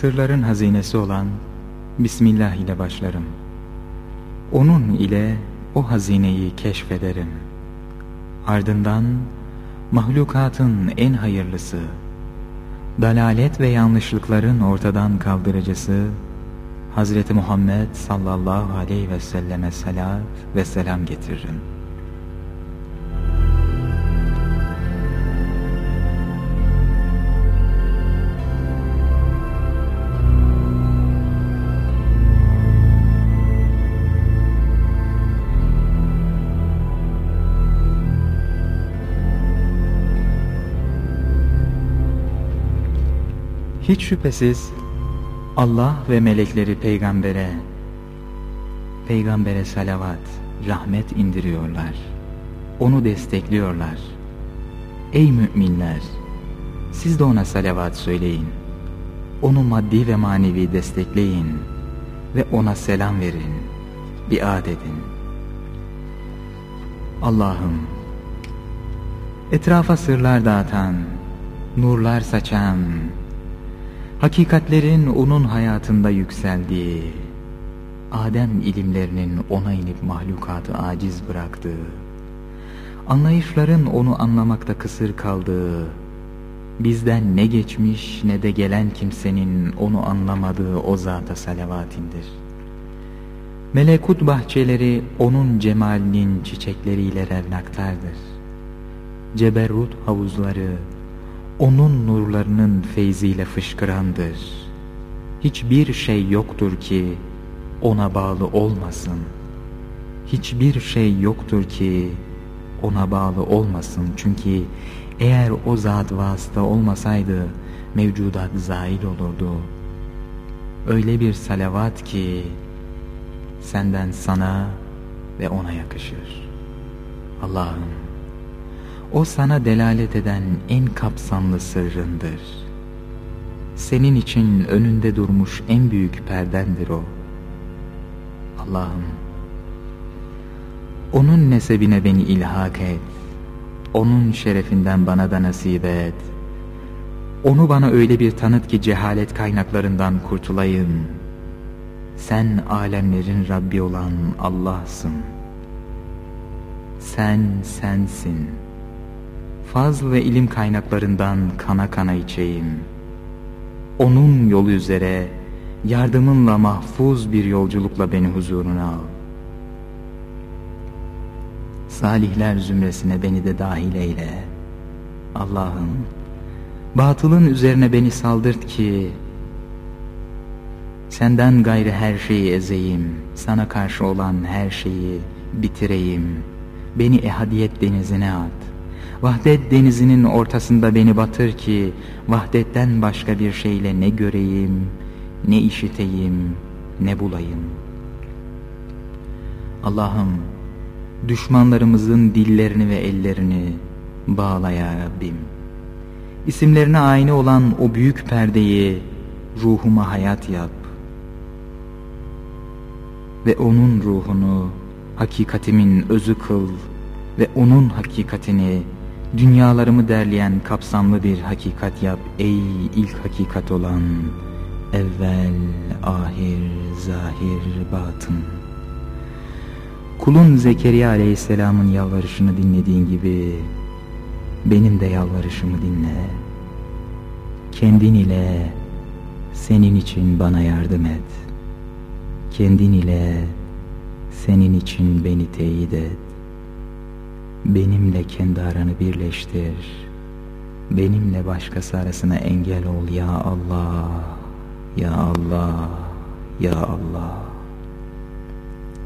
Sırların hazinesi olan Bismillah ile başlarım. Onun ile o hazineyi keşfederim. Ardından mahlukatın en hayırlısı, dalalet ve yanlışlıkların ortadan kaldırıcısı, Hazreti Muhammed sallallahu aleyhi ve selleme salat ve selam getiririm.'' Hiç şüphesiz Allah ve melekleri peygambere, peygambere salavat, rahmet indiriyorlar. Onu destekliyorlar. Ey müminler! Siz de ona salavat söyleyin. Onu maddi ve manevi destekleyin ve ona selam verin, biat edin. Allah'ım, etrafa sırlar dağıtan, nurlar saçan, Hakikatlerin onun hayatında yükseldiği, Adem ilimlerinin ona inip mahlukatı aciz bıraktığı, anlayışların onu anlamakta kısır kaldığı, bizden ne geçmiş ne de gelen kimsenin onu anlamadığı o zata salavatindir. Melekut bahçeleri onun cemalinin çiçekleriyle revnaktardır. Ceberrut havuzları, onun nurlarının feyziyle fışkırandır. Hiçbir şey yoktur ki ona bağlı olmasın. Hiçbir şey yoktur ki ona bağlı olmasın. Çünkü eğer o zat vasıta olmasaydı mevcudat zail olurdu. Öyle bir salavat ki senden sana ve ona yakışır. Allah'ım o sana delalet eden en kapsamlı sırrındır. Senin için önünde durmuş en büyük perdendir o. Allah'ım, onun nesebine beni ilhak et. Onun şerefinden bana da nasip et. Onu bana öyle bir tanıt ki cehalet kaynaklarından kurtulayım. Sen alemlerin Rabbi olan Allah'sın. Sen sensin.'' Faz ve ilim kaynaklarından kana kana içeyim. Onun yolu üzere yardımınla mahfuz bir yolculukla beni huzuruna al. Salihler zümresine beni de dahil eyle. Allah'ım, batılın üzerine beni saldırt ki, senden gayrı her şeyi ezeyim, sana karşı olan her şeyi bitireyim, beni ehadiyet denizine at. Vahdet denizinin ortasında beni batır ki vahdetten başka bir şeyle ne göreyim, ne işiteyim, ne bulayım. Allah'ım düşmanlarımızın dillerini ve ellerini bağla Rabbim. İsimlerine aynı olan o büyük perdeyi ruhuma hayat yap. Ve onun ruhunu hakikatimin özü kıl ve onun hakikatini Dünyalarımı derleyen kapsamlı bir hakikat yap ey ilk hakikat olan evvel, ahir, zahir, batın. Kulun Zekeriya aleyhisselamın yalvarışını dinlediğin gibi benim de yalvarışımı dinle. Kendin ile senin için bana yardım et. Kendin ile senin için beni teyit et. Benimle kendi aranı birleştir. Benimle başkası arasına engel ol ya Allah, ya Allah, ya Allah.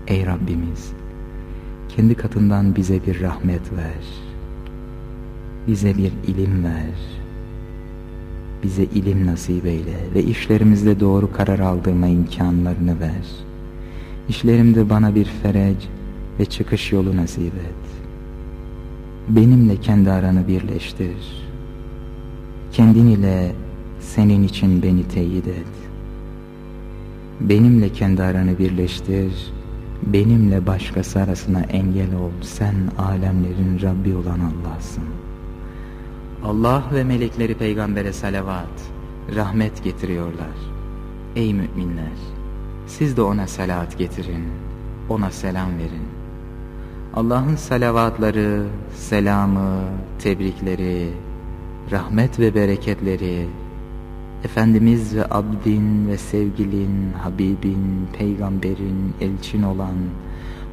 Ey Rabbimiz, kendi katından bize bir rahmet ver. Bize bir ilim ver. Bize ilim nasip eyle ve işlerimizde doğru karar aldırma imkanlarını ver. İşlerimde bana bir ferec ve çıkış yolu nasip et benimle kendi aranı birleştir. Kendin ile senin için beni teyit et. Benimle kendi aranı birleştir. Benimle başkası arasına engel ol. Sen alemlerin Rabbi olan Allah'sın. Allah ve melekleri peygambere salavat, rahmet getiriyorlar. Ey müminler! Siz de ona salat getirin, ona selam verin. Allah'ın salavatları, selamı, tebrikleri, rahmet ve bereketleri, Efendimiz ve abdin ve sevgilin, Habibin, peygamberin, elçin olan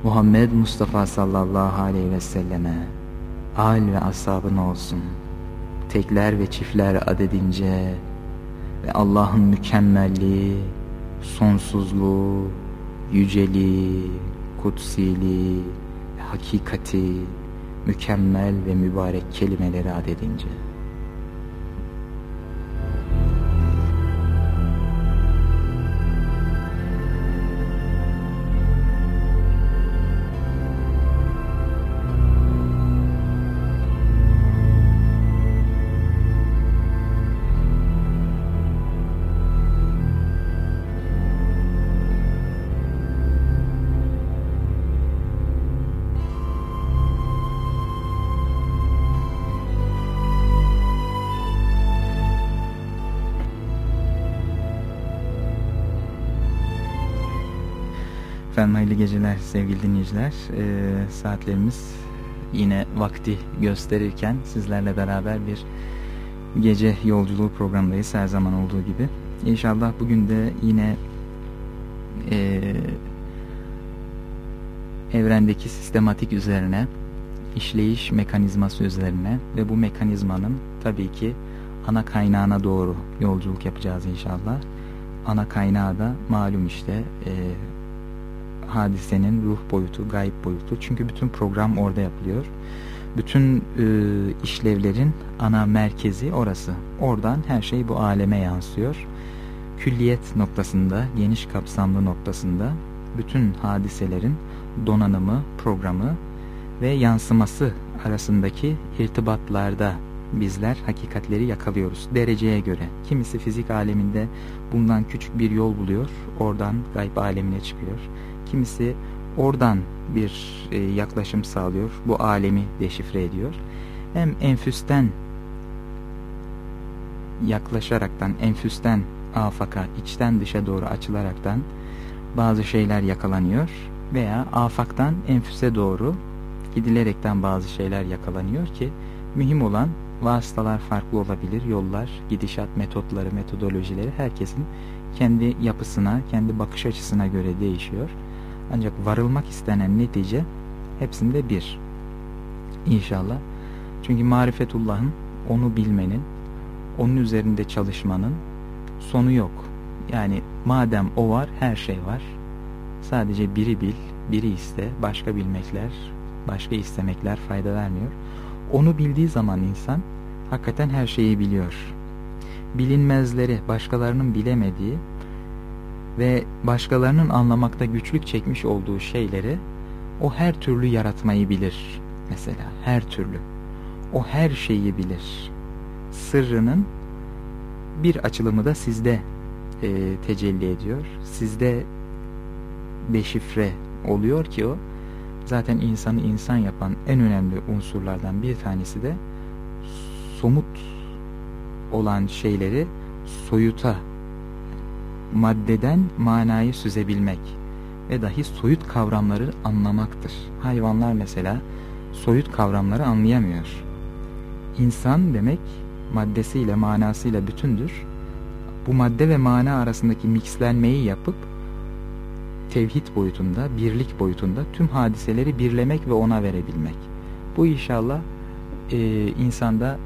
Muhammed Mustafa sallallahu aleyhi ve selleme, al ve ashabın olsun. Tekler ve çiftler adedince ve Allah'ın mükemmelliği, sonsuzluğu, yüceliği, kutsiliği, hakikati, mükemmel ve mübarek kelimeleri adedince. Efendim hayırlı geceler sevgili dinleyiciler. Ee, saatlerimiz yine vakti gösterirken sizlerle beraber bir gece yolculuğu programındayız her zaman olduğu gibi. İnşallah bugün de yine e, evrendeki sistematik üzerine, işleyiş mekanizması üzerine ve bu mekanizmanın tabii ki ana kaynağına doğru yolculuk yapacağız inşallah. Ana kaynağı da malum işte e, hadisenin ruh boyutu, gayb boyutu. Çünkü bütün program orada yapılıyor. Bütün e, işlevlerin ana merkezi orası. Oradan her şey bu aleme yansıyor. Külliyet noktasında, geniş kapsamlı noktasında bütün hadiselerin donanımı, programı ve yansıması arasındaki irtibatlarda bizler hakikatleri yakalıyoruz dereceye göre. Kimisi fizik aleminde bundan küçük bir yol buluyor, oradan gayb alemine çıkıyor. Kimisi oradan bir e, yaklaşım sağlıyor. Bu alemi deşifre ediyor. Hem enfüsten yaklaşaraktan, enfüsten afaka, içten dışa doğru açılaraktan bazı şeyler yakalanıyor veya afaktan enfüse doğru gidilerekten bazı şeyler yakalanıyor ki mühim olan vasıtalar farklı olabilir, yollar, gidişat metotları, metodolojileri herkesin kendi yapısına, kendi bakış açısına göre değişiyor. Ancak varılmak istenen netice hepsinde bir. İnşallah. Çünkü marifetullah'ın onu bilmenin, onun üzerinde çalışmanın sonu yok. Yani madem o var her şey var. Sadece biri bil, biri iste, başka bilmekler, başka istemekler fayda vermiyor. Onu bildiği zaman insan hakikaten her şeyi biliyor. Bilinmezleri, başkalarının bilemediği ve başkalarının anlamakta güçlük çekmiş olduğu şeyleri o her türlü yaratmayı bilir. Mesela her türlü. O her şeyi bilir. Sırrının bir açılımı da sizde e, tecelli ediyor. Sizde deşifre oluyor ki o zaten insanı insan yapan en önemli unsurlardan bir tanesi de somut olan şeyleri soyuta maddeden manayı süzebilmek ve dahi soyut kavramları anlamaktır. Hayvanlar mesela soyut kavramları anlayamıyor. İnsan demek maddesiyle manasıyla bütündür. Bu madde ve mana arasındaki mixlenmeyi yapıp tevhid boyutunda, birlik boyutunda tüm hadiseleri birlemek ve ona verebilmek. Bu inşallah e, insanda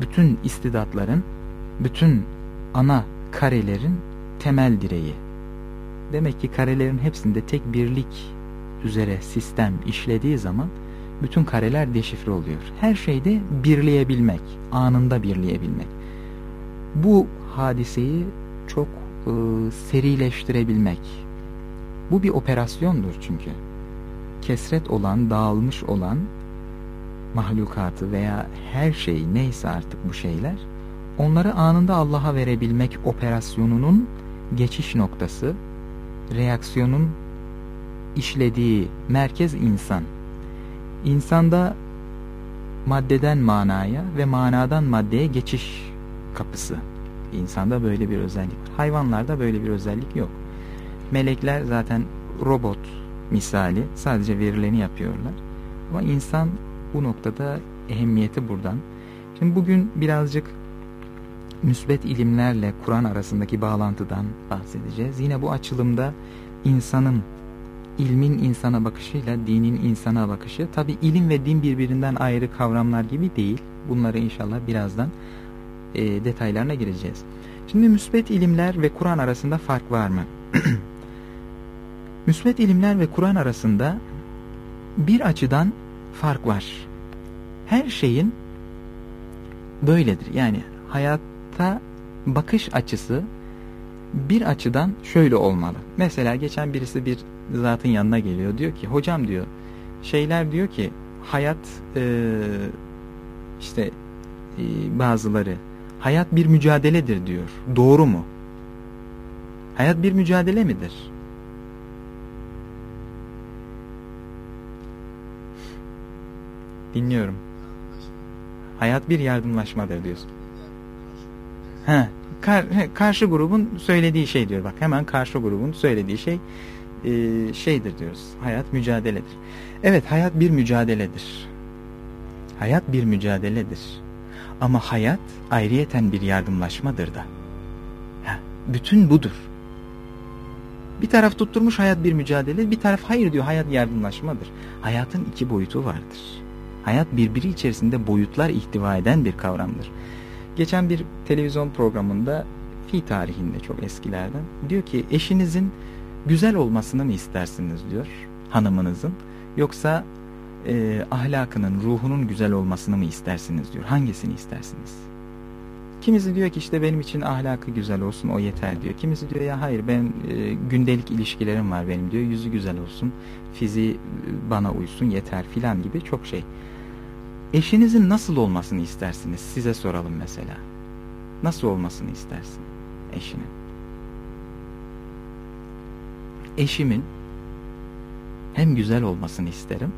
bütün istidatların, bütün ana karelerin temel direği. Demek ki karelerin hepsinde tek birlik üzere sistem işlediği zaman bütün kareler deşifre oluyor. Her şeyde birleyebilmek, anında birleyebilmek. Bu hadiseyi çok e, serileştirebilmek. Bu bir operasyondur çünkü. Kesret olan, dağılmış olan mahlukatı veya her şey neyse artık bu şeyler onları anında Allah'a verebilmek operasyonunun geçiş noktası, reaksiyonun işlediği merkez insan. İnsanda maddeden manaya ve manadan maddeye geçiş kapısı İnsanda böyle bir özellik var. Hayvanlarda böyle bir özellik yok. Melekler zaten robot misali sadece verileni yapıyorlar. Ama insan bu noktada ehemmiyeti buradan. Şimdi bugün birazcık müsbet ilimlerle Kur'an arasındaki bağlantıdan bahsedeceğiz. Yine bu açılımda insanın, ilmin insana bakışıyla dinin insana bakışı. Tabi ilim ve din birbirinden ayrı kavramlar gibi değil. Bunları inşallah birazdan e, detaylarına gireceğiz. Şimdi müsbet ilimler ve Kur'an arasında fark var mı? müsbet ilimler ve Kur'an arasında bir açıdan fark var. Her şeyin böyledir. Yani hayatta bakış açısı bir açıdan şöyle olmalı. Mesela geçen birisi bir zatın yanına geliyor. Diyor ki hocam diyor şeyler diyor ki hayat e, işte e, bazıları hayat bir mücadeledir diyor. Doğru mu? Hayat bir mücadele midir? Dinliyorum. Hayat bir yardımlaşmadır diyorsun. He, kar, he, karşı grubun söylediği şey diyor. Bak hemen karşı grubun söylediği şey e, şeydir diyoruz. Hayat mücadeledir. Evet hayat bir mücadeledir. Hayat bir mücadeledir. Ama hayat ayrıyeten bir yardımlaşmadır da. Ha, bütün budur. Bir taraf tutturmuş hayat bir mücadele, bir taraf hayır diyor hayat yardımlaşmadır. Hayatın iki boyutu vardır. Hayat birbiri içerisinde boyutlar ihtiva eden bir kavramdır. Geçen bir televizyon programında fi tarihinde çok eskilerden diyor ki eşinizin güzel olmasını mı istersiniz? diyor hanımınızın. Yoksa e, ahlakının ruhunun güzel olmasını mı istersiniz? diyor. Hangisini istersiniz? Kimisi diyor ki işte benim için ahlakı güzel olsun o yeter. diyor. Kimisi diyor ya hayır ben e, gündelik ilişkilerim var benim. diyor. Yüzü güzel olsun fiziği bana uysun yeter. filan gibi çok şey Eşinizin nasıl olmasını istersiniz? Size soralım mesela. Nasıl olmasını istersin eşinin? Eşimin hem güzel olmasını isterim,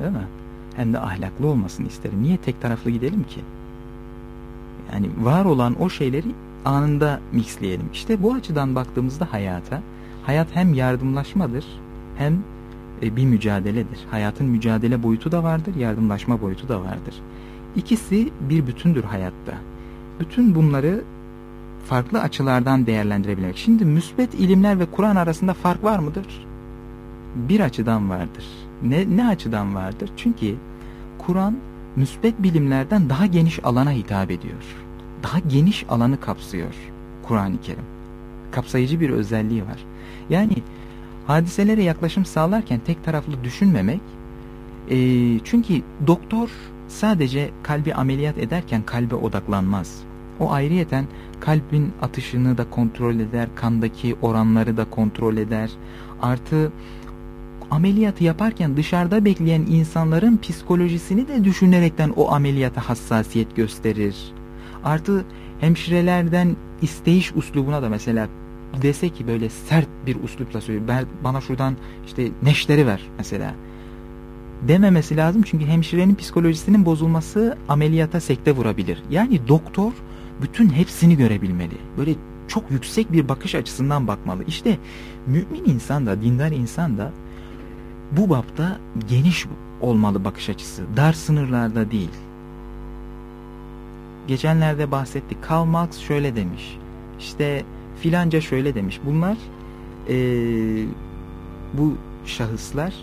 değil mi? Hem de ahlaklı olmasını isterim. Niye tek taraflı gidelim ki? Yani var olan o şeyleri anında mixleyelim. İşte bu açıdan baktığımızda hayata, hayat hem yardımlaşmadır, hem e, bir mücadeledir. Hayatın mücadele boyutu da vardır, yardımlaşma boyutu da vardır. İkisi bir bütündür hayatta. Bütün bunları farklı açılardan değerlendirebilmek. Şimdi müsbet ilimler ve Kur'an arasında fark var mıdır? Bir açıdan vardır. Ne, ne açıdan vardır? Çünkü Kur'an müsbet bilimlerden daha geniş alana hitap ediyor. Daha geniş alanı kapsıyor Kur'an-ı Kerim. Kapsayıcı bir özelliği var. Yani hadiselere yaklaşım sağlarken tek taraflı düşünmemek e, çünkü doktor sadece kalbi ameliyat ederken kalbe odaklanmaz. O ayrıyeten kalbin atışını da kontrol eder, kandaki oranları da kontrol eder. Artı ameliyatı yaparken dışarıda bekleyen insanların psikolojisini de düşünerekten o ameliyata hassasiyet gösterir. Artı hemşirelerden isteyiş uslubuna da mesela dese ki böyle sert bir uslupla söylüyor. Ben, bana şuradan işte neşleri ver mesela. Dememesi lazım çünkü hemşirenin psikolojisinin bozulması ameliyata sekte vurabilir. Yani doktor bütün hepsini görebilmeli. Böyle çok yüksek bir bakış açısından bakmalı. İşte mümin insan da dindar insan da bu bapta geniş olmalı bakış açısı. Dar sınırlarda değil. Geçenlerde bahsettik. Karl Marx şöyle demiş. İşte filanca şöyle demiş. Bunlar e, bu şahıslar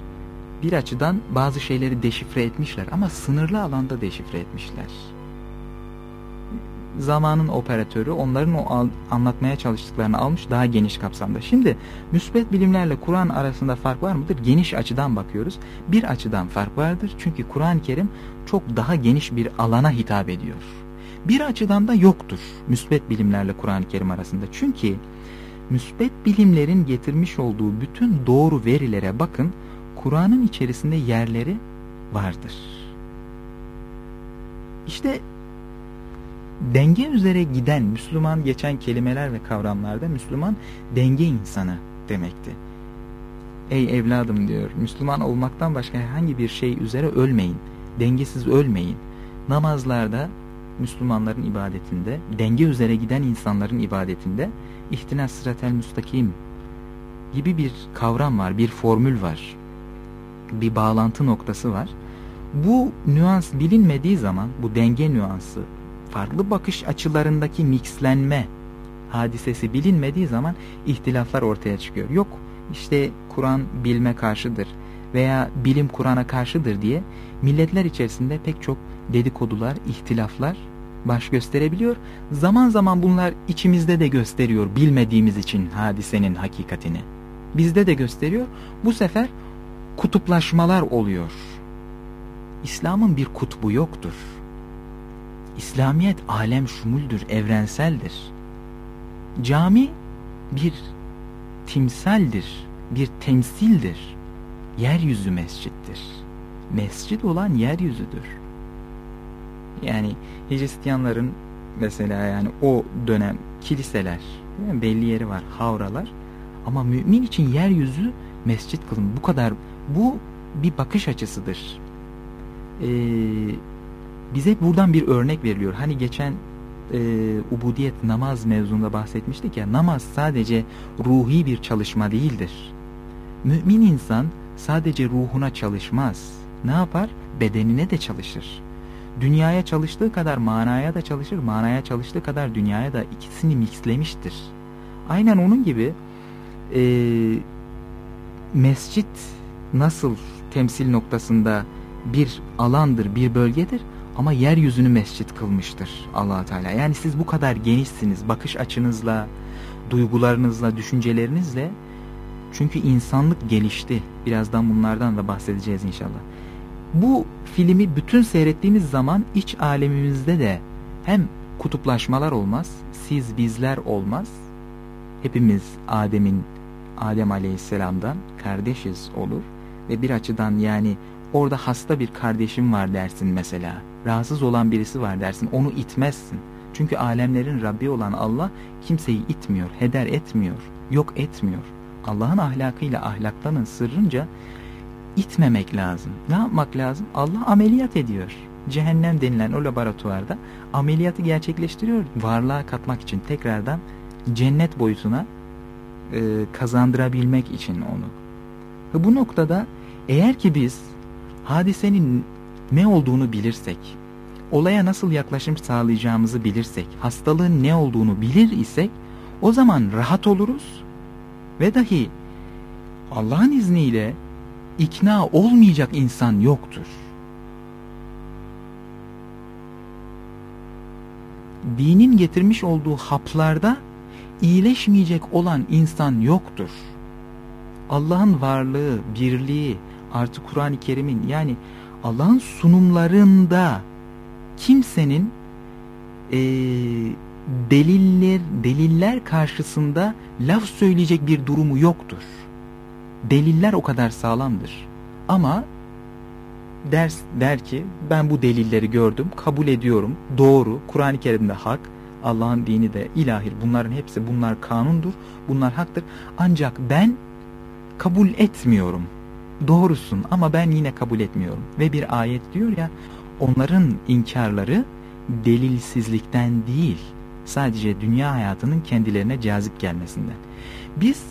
bir açıdan bazı şeyleri deşifre etmişler ama sınırlı alanda deşifre etmişler. Zamanın operatörü onların o anlatmaya çalıştıklarını almış daha geniş kapsamda. Şimdi müsbet bilimlerle Kur'an arasında fark var mıdır? Geniş açıdan bakıyoruz. Bir açıdan fark vardır çünkü Kur'an-ı Kerim çok daha geniş bir alana hitap ediyor bir açıdan da yoktur müsbet bilimlerle Kur'an-ı Kerim arasında. Çünkü müsbet bilimlerin getirmiş olduğu bütün doğru verilere bakın Kur'an'ın içerisinde yerleri vardır. İşte denge üzere giden Müslüman geçen kelimeler ve kavramlarda Müslüman denge insanı demekti. Ey evladım diyor Müslüman olmaktan başka herhangi bir şey üzere ölmeyin. Dengesiz ölmeyin. Namazlarda Müslümanların ibadetinde, denge üzere giden insanların ibadetinde ihtinas sıratel müstakim gibi bir kavram var, bir formül var. Bir bağlantı noktası var. Bu nüans bilinmediği zaman, bu denge nüansı, farklı bakış açılarındaki mixlenme hadisesi bilinmediği zaman ihtilaflar ortaya çıkıyor. Yok işte Kur'an bilme karşıdır veya bilim Kur'an'a karşıdır diye milletler içerisinde pek çok dedikodular, ihtilaflar baş gösterebiliyor. Zaman zaman bunlar içimizde de gösteriyor bilmediğimiz için hadisenin hakikatini. Bizde de gösteriyor. Bu sefer kutuplaşmalar oluyor. İslam'ın bir kutbu yoktur. İslamiyet alem şumuldür, evrenseldir. Cami bir timsaldir, bir temsildir. Yeryüzü mescittir. Mescid olan yeryüzüdür. Yani Hristiyanların mesela yani o dönem kiliseler belli yeri var, havralar ama mümin için yeryüzü mescit kılın. Bu kadar bu bir bakış açısıdır. Ee, bize buradan bir örnek veriliyor. Hani geçen e, ubudiyet namaz mevzunda bahsetmiştik ya namaz sadece ruhi bir çalışma değildir. Mümin insan sadece ruhuna çalışmaz. Ne yapar? Bedenine de çalışır. Dünyaya çalıştığı kadar manaya da çalışır, manaya çalıştığı kadar dünyaya da ikisini mixlemiştir. Aynen onun gibi e, mescit nasıl temsil noktasında bir alandır, bir bölgedir ama yeryüzünü mescit kılmıştır allah Teala. Yani siz bu kadar genişsiniz bakış açınızla, duygularınızla, düşüncelerinizle. Çünkü insanlık gelişti. Birazdan bunlardan da bahsedeceğiz inşallah. Bu filmi bütün seyrettiğimiz zaman iç alemimizde de hem kutuplaşmalar olmaz, siz bizler olmaz. Hepimiz Adem'in Adem Aleyhisselam'dan kardeşiz olur ve bir açıdan yani orada hasta bir kardeşim var dersin mesela. Rahatsız olan birisi var dersin. Onu itmezsin. Çünkü alemlerin Rabbi olan Allah kimseyi itmiyor, heder etmiyor, yok etmiyor. Allah'ın ahlakıyla ahlaklanın sırrınca itmemek lazım. Ne yapmak lazım? Allah ameliyat ediyor. Cehennem denilen o laboratuvarda ameliyatı gerçekleştiriyor. Varlığa katmak için tekrardan cennet boyutuna e, kazandırabilmek için onu. Bu noktada eğer ki biz hadisenin ne olduğunu bilirsek, olaya nasıl yaklaşım sağlayacağımızı bilirsek, hastalığın ne olduğunu bilir isek o zaman rahat oluruz ve dahi Allah'ın izniyle ikna olmayacak insan yoktur. Dinin getirmiş olduğu haplarda iyileşmeyecek olan insan yoktur. Allah'ın varlığı, birliği, artı Kur'an-ı Kerim'in yani Allah'ın sunumlarında kimsenin e, deliller deliller karşısında laf söyleyecek bir durumu yoktur. Deliller o kadar sağlamdır. Ama ders der ki ben bu delilleri gördüm, kabul ediyorum. Doğru, Kur'an-ı Kerim'de hak, Allah'ın dini de ilahir. Bunların hepsi bunlar kanundur, bunlar haktır. Ancak ben kabul etmiyorum. Doğrusun ama ben yine kabul etmiyorum. Ve bir ayet diyor ya onların inkarları delilsizlikten değil sadece dünya hayatının kendilerine cazip gelmesinden. Biz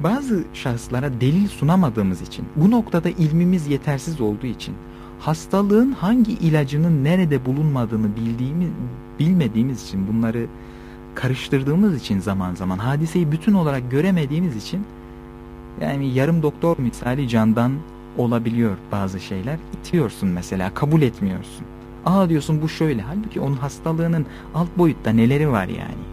bazı şahıslara delil sunamadığımız için bu noktada ilmimiz yetersiz olduğu için hastalığın hangi ilacının nerede bulunmadığını bildiğimiz, bilmediğimiz için bunları karıştırdığımız için zaman zaman hadiseyi bütün olarak göremediğimiz için yani yarım doktor misali candan olabiliyor bazı şeyler. İtiyorsun mesela kabul etmiyorsun. Aa diyorsun bu şöyle. Halbuki onun hastalığının alt boyutta neleri var yani.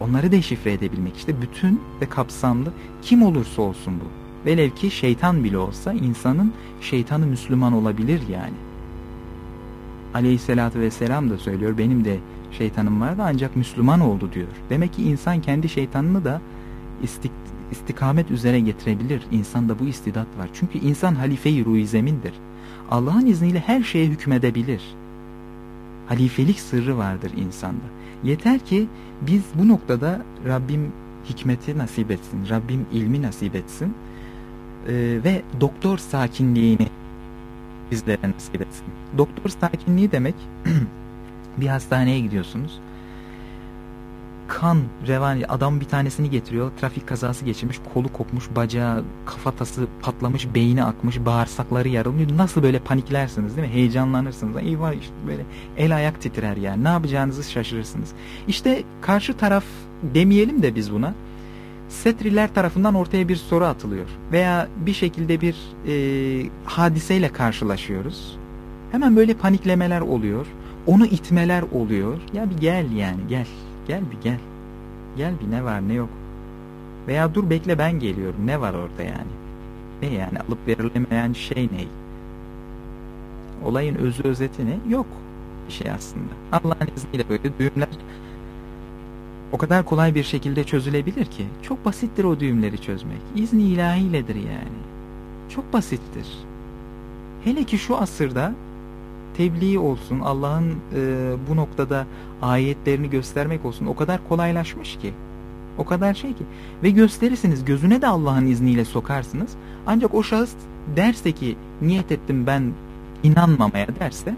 Onları deşifre edebilmek işte bütün ve kapsamlı kim olursa olsun bu. Velev ki şeytan bile olsa insanın şeytanı Müslüman olabilir yani. Aleyhisselatü vesselam da söylüyor benim de şeytanım vardı ancak Müslüman oldu diyor. Demek ki insan kendi şeytanını da istik istikamet üzere getirebilir. İnsanda bu istidat var. Çünkü insan halife-i ruhi zemindir. Allah'ın izniyle her şeye hükmedebilir. Halifelik sırrı vardır insanda. Yeter ki biz bu noktada Rabbim hikmeti nasip etsin, Rabbim ilmi nasip etsin ee, ve doktor sakinliğini bizlere nasip etsin. Doktor sakinliği demek Bir hastaneye gidiyorsunuz. Kan, revan, adam bir tanesini getiriyor. Trafik kazası geçirmiş, kolu kopmuş, bacağı, kafatası patlamış, beyni akmış, bağırsakları yarılmış. Nasıl böyle paniklersiniz değil mi? Heyecanlanırsınız. Eyvah işte böyle el ayak titrer yani. Ne yapacağınızı şaşırırsınız. İşte karşı taraf demeyelim de biz buna setriler tarafından ortaya bir soru atılıyor veya bir şekilde bir e, hadiseyle karşılaşıyoruz. Hemen böyle paniklemeler oluyor. Onu itmeler oluyor. Ya bir gel yani gel. Gel bir gel. Gel bir ne var ne yok. Veya dur bekle ben geliyorum. Ne var orada yani? Ne yani alıp verilemeyen şey ne? Olayın özü özeti ne? Yok bir şey aslında. Allah'ın izniyle böyle düğümler o kadar kolay bir şekilde çözülebilir ki. Çok basittir o düğümleri çözmek. İzni ilahiyledir yani. Çok basittir. Hele ki şu asırda tebliğ olsun, Allah'ın e, bu noktada ayetlerini göstermek olsun o kadar kolaylaşmış ki. O kadar şey ki. Ve gösterirsiniz, gözüne de Allah'ın izniyle sokarsınız. Ancak o şahıs derse ki niyet ettim ben inanmamaya derse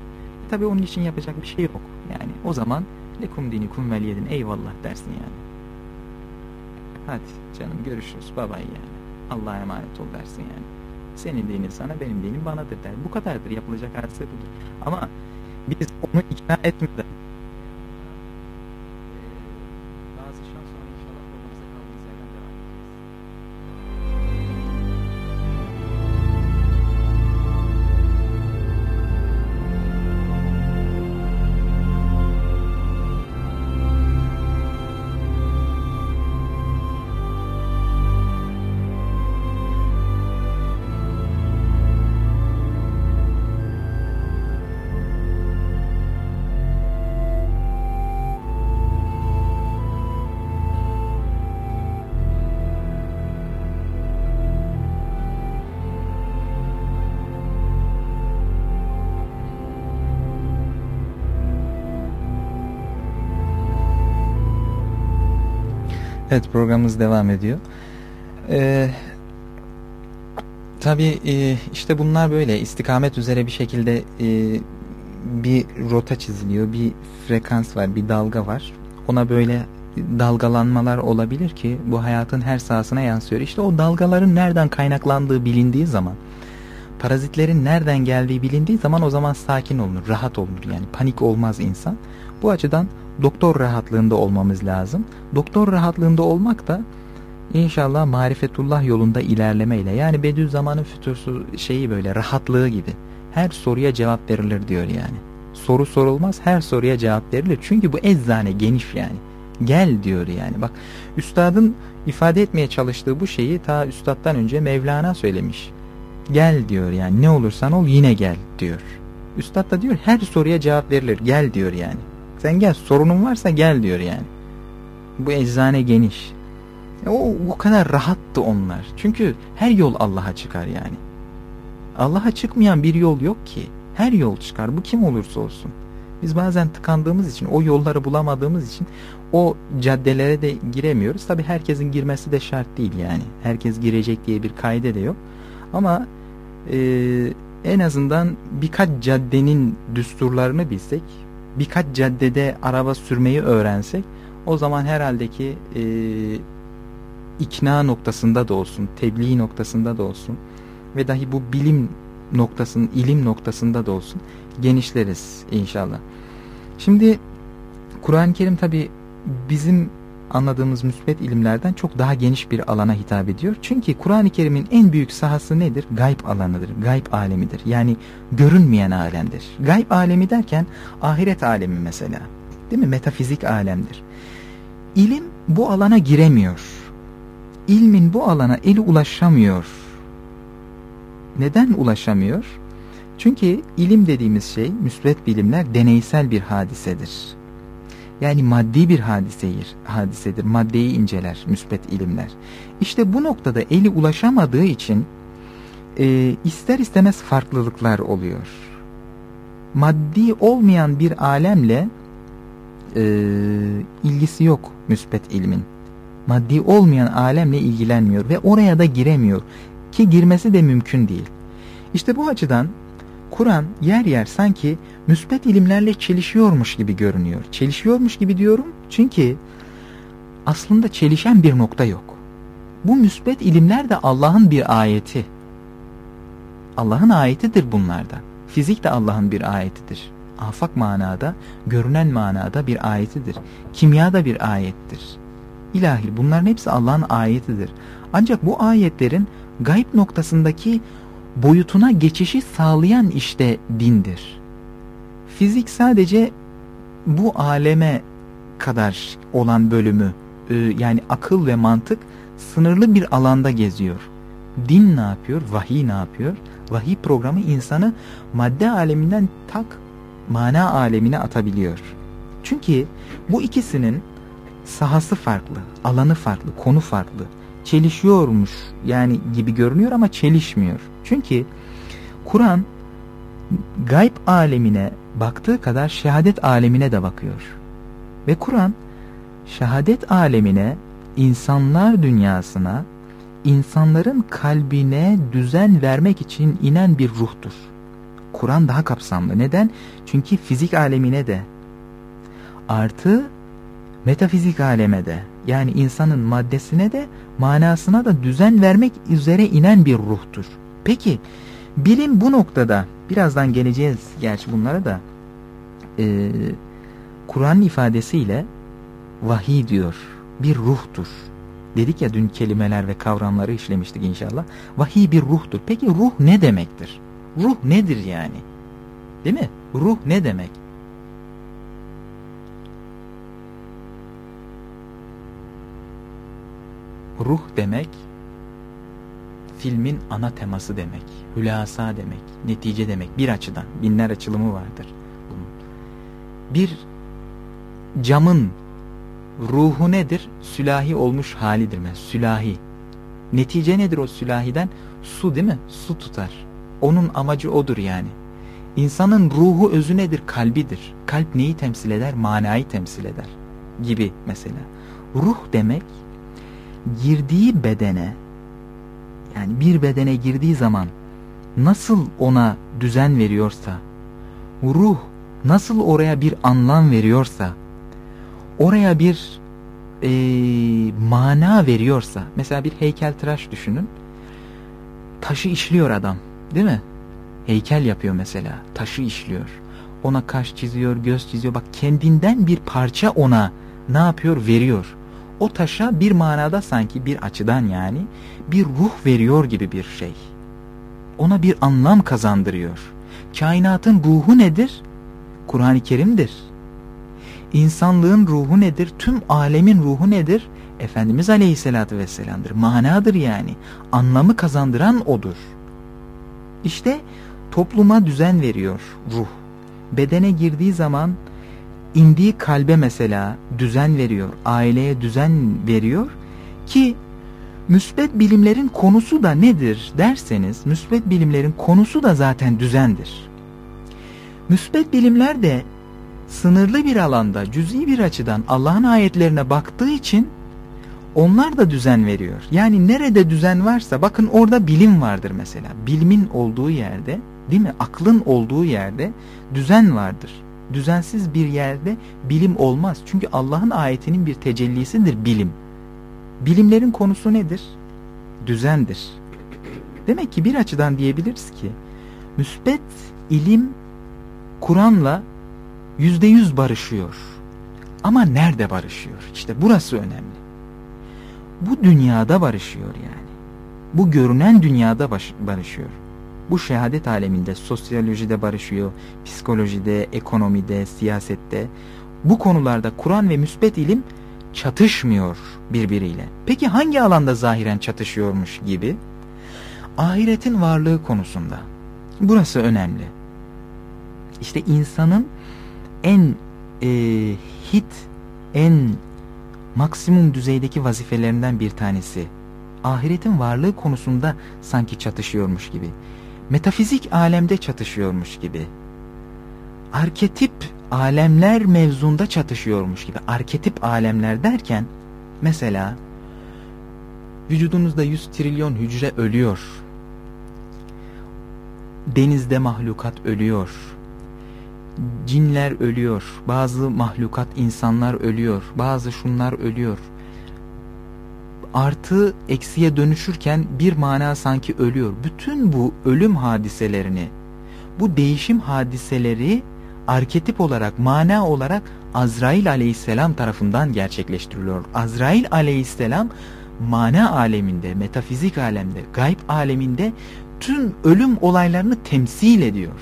tabi onun için yapacak bir şey yok. Yani o zaman lekum dinikum veliyedin eyvallah dersin yani. Hadi canım görüşürüz babay yani. Allah'a emanet ol dersin yani. Senin dinin sana benim dinim banadır der. Bu kadardır yapılacak hadise budur. Ama biz onu ikna etmeden Evet programımız devam ediyor. Ee, tabii e, işte bunlar böyle istikamet üzere bir şekilde e, bir rota çiziliyor. Bir frekans var, bir dalga var. Ona böyle dalgalanmalar olabilir ki bu hayatın her sahasına yansıyor. İşte o dalgaların nereden kaynaklandığı bilindiği zaman parazitlerin nereden geldiği bilindiği zaman o zaman sakin olunur, rahat olunur. Yani panik olmaz insan. Bu açıdan doktor rahatlığında olmamız lazım. Doktor rahatlığında olmak da inşallah marifetullah yolunda ilerlemeyle yani Bediüzzaman'ın fütursu şeyi böyle rahatlığı gibi her soruya cevap verilir diyor yani. Soru sorulmaz her soruya cevap verilir. Çünkü bu eczane geniş yani. Gel diyor yani. Bak üstadın ifade etmeye çalıştığı bu şeyi ta üstaddan önce Mevlana söylemiş. Gel diyor yani ne olursan ol yine gel diyor. Üstad da diyor her soruya cevap verilir. Gel diyor yani. Sen gel sorunun varsa gel diyor yani. Bu eczane geniş. E o, o kadar rahattı onlar. Çünkü her yol Allah'a çıkar yani. Allah'a çıkmayan bir yol yok ki. Her yol çıkar. Bu kim olursa olsun. Biz bazen tıkandığımız için, o yolları bulamadığımız için o caddelere de giremiyoruz. Tabi herkesin girmesi de şart değil yani. Herkes girecek diye bir kaide de yok. Ama e, en azından birkaç caddenin düsturlarını bilsek, birkaç caddede araba sürmeyi öğrensek o zaman herhalde ki e, ikna noktasında da olsun, tebliğ noktasında da olsun ve dahi bu bilim noktasının, ilim noktasında da olsun genişleriz inşallah. Şimdi Kur'an-ı Kerim tabi bizim anladığımız müsbet ilimlerden çok daha geniş bir alana hitap ediyor. Çünkü Kur'an-ı Kerim'in en büyük sahası nedir? Gayb alanıdır, gayb alemidir. Yani görünmeyen alemdir. Gayb alemi derken ahiret alemi mesela. Değil mi? Metafizik alemdir. İlim bu alana giremiyor. İlmin bu alana eli ulaşamıyor. Neden ulaşamıyor? Çünkü ilim dediğimiz şey, müsbet bilimler deneysel bir hadisedir yani maddi bir hadisedir, hadisedir. Maddeyi inceler müsbet ilimler. İşte bu noktada eli ulaşamadığı için e, ister istemez farklılıklar oluyor. Maddi olmayan bir alemle e, ilgisi yok müsbet ilmin. Maddi olmayan alemle ilgilenmiyor ve oraya da giremiyor ki girmesi de mümkün değil. İşte bu açıdan Kur'an yer yer sanki müsbet ilimlerle çelişiyormuş gibi görünüyor. Çelişiyormuş gibi diyorum çünkü aslında çelişen bir nokta yok. Bu müsbet ilimler de Allah'ın bir ayeti. Allah'ın ayetidir bunlarda. Fizik de Allah'ın bir ayetidir. Afak manada, görünen manada bir ayetidir. Kimya da bir ayettir. İlahi bunların hepsi Allah'ın ayetidir. Ancak bu ayetlerin gayb noktasındaki boyutuna geçişi sağlayan işte dindir. Fizik sadece bu aleme kadar olan bölümü e, yani akıl ve mantık sınırlı bir alanda geziyor. Din ne yapıyor? Vahiy ne yapıyor? Vahiy programı insanı madde aleminden tak mana alemine atabiliyor. Çünkü bu ikisinin sahası farklı, alanı farklı, konu farklı. Çelişiyormuş yani gibi görünüyor ama çelişmiyor. Çünkü Kur'an gayb alemine baktığı kadar şehadet alemine de bakıyor. Ve Kur'an şehadet alemine, insanlar dünyasına, insanların kalbine düzen vermek için inen bir ruhtur. Kur'an daha kapsamlı. Neden? Çünkü fizik alemine de artı metafizik aleme de yani insanın maddesine de manasına da düzen vermek üzere inen bir ruhtur. Peki bilim bu noktada birazdan geleceğiz gerçi bunlara da e, Kur'an ifadesiyle vahiy diyor bir ruhtur. Dedik ya dün kelimeler ve kavramları işlemiştik inşallah. Vahiy bir ruhtur. Peki ruh ne demektir? Ruh nedir yani? Değil mi? Ruh ne demek? Ruh demek filmin ana teması demek. Hülasa demek. Netice demek. Bir açıdan. Binler açılımı vardır. Bir camın ruhu nedir? Sülahi olmuş halidir. mi? Sülahi. Netice nedir o sülahiden? Su değil mi? Su tutar. Onun amacı odur yani. İnsanın ruhu özü nedir? Kalbidir. Kalp neyi temsil eder? Manayı temsil eder. Gibi mesela. Ruh demek girdiği bedene yani bir bedene girdiği zaman nasıl ona düzen veriyorsa ruh nasıl oraya bir anlam veriyorsa oraya bir e, mana veriyorsa mesela bir heykel tıraş düşünün taşı işliyor adam değil mi? Heykel yapıyor mesela taşı işliyor. Ona kaş çiziyor göz çiziyor bak kendinden bir parça ona ne yapıyor? Veriyor. O taşa bir manada sanki bir açıdan yani bir ruh veriyor gibi bir şey. Ona bir anlam kazandırıyor. Kainatın ruhu nedir? Kur'an-ı Kerim'dir. İnsanlığın ruhu nedir? Tüm alemin ruhu nedir? Efendimiz Aleyhisselatü Vesselam'dır. Manadır yani. Anlamı kazandıran odur. İşte topluma düzen veriyor ruh. Bedene girdiği zaman indiği kalbe mesela düzen veriyor, aileye düzen veriyor ki müsbet bilimlerin konusu da nedir derseniz müsbet bilimlerin konusu da zaten düzendir. Müsbet bilimler de sınırlı bir alanda cüz'i bir açıdan Allah'ın ayetlerine baktığı için onlar da düzen veriyor. Yani nerede düzen varsa bakın orada bilim vardır mesela. Bilimin olduğu yerde değil mi? Aklın olduğu yerde düzen vardır düzensiz bir yerde bilim olmaz. Çünkü Allah'ın ayetinin bir tecellisidir bilim. Bilimlerin konusu nedir? Düzendir. Demek ki bir açıdan diyebiliriz ki müsbet ilim Kur'an'la yüzde yüz barışıyor. Ama nerede barışıyor? İşte burası önemli. Bu dünyada barışıyor yani. Bu görünen dünyada barışıyor. Bu şehadet aleminde sosyolojide barışıyor, psikolojide, ekonomide, siyasette. Bu konularda Kur'an ve müsbet ilim çatışmıyor birbiriyle. Peki hangi alanda zahiren çatışıyormuş gibi? Ahiretin varlığı konusunda. Burası önemli. İşte insanın en e, hit, en maksimum düzeydeki vazifelerinden bir tanesi. Ahiretin varlığı konusunda sanki çatışıyormuş gibi metafizik alemde çatışıyormuş gibi. Arketip alemler mevzunda çatışıyormuş gibi. Arketip alemler derken mesela vücudunuzda 100 trilyon hücre ölüyor. denizde mahlukat ölüyor. Cinler ölüyor. Bazı mahlukat insanlar ölüyor. Bazı şunlar ölüyor. Artı eksiye dönüşürken bir mana sanki ölüyor. Bütün bu ölüm hadiselerini, bu değişim hadiseleri arketip olarak, mana olarak Azrail aleyhisselam tarafından gerçekleştiriliyor. Azrail aleyhisselam mana aleminde, metafizik alemde, gayb aleminde tüm ölüm olaylarını temsil ediyor.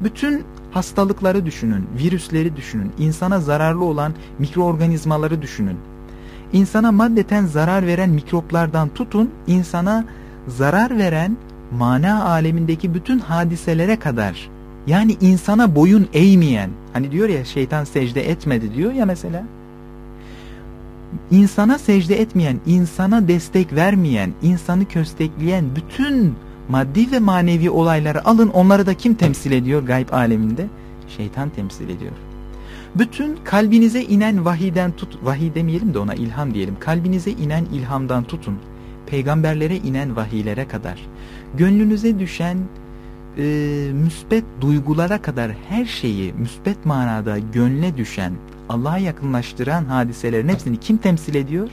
Bütün hastalıkları düşünün, virüsleri düşünün, insana zararlı olan mikroorganizmaları düşünün. İnsana maddeten zarar veren mikroplardan tutun, insana zarar veren mana alemindeki bütün hadiselere kadar yani insana boyun eğmeyen hani diyor ya şeytan secde etmedi diyor ya mesela insana secde etmeyen, insana destek vermeyen, insanı köstekleyen bütün maddi ve manevi olayları alın onları da kim temsil ediyor gayb aleminde? Şeytan temsil ediyor. Bütün kalbinize inen vahiden tut, vahiy demeyelim de ona ilham diyelim. Kalbinize inen ilhamdan tutun. Peygamberlere inen vahiylere kadar. Gönlünüze düşen e, müsbet duygulara kadar her şeyi müsbet manada gönle düşen Allah'a yakınlaştıran hadiselerin hepsini kim temsil ediyor?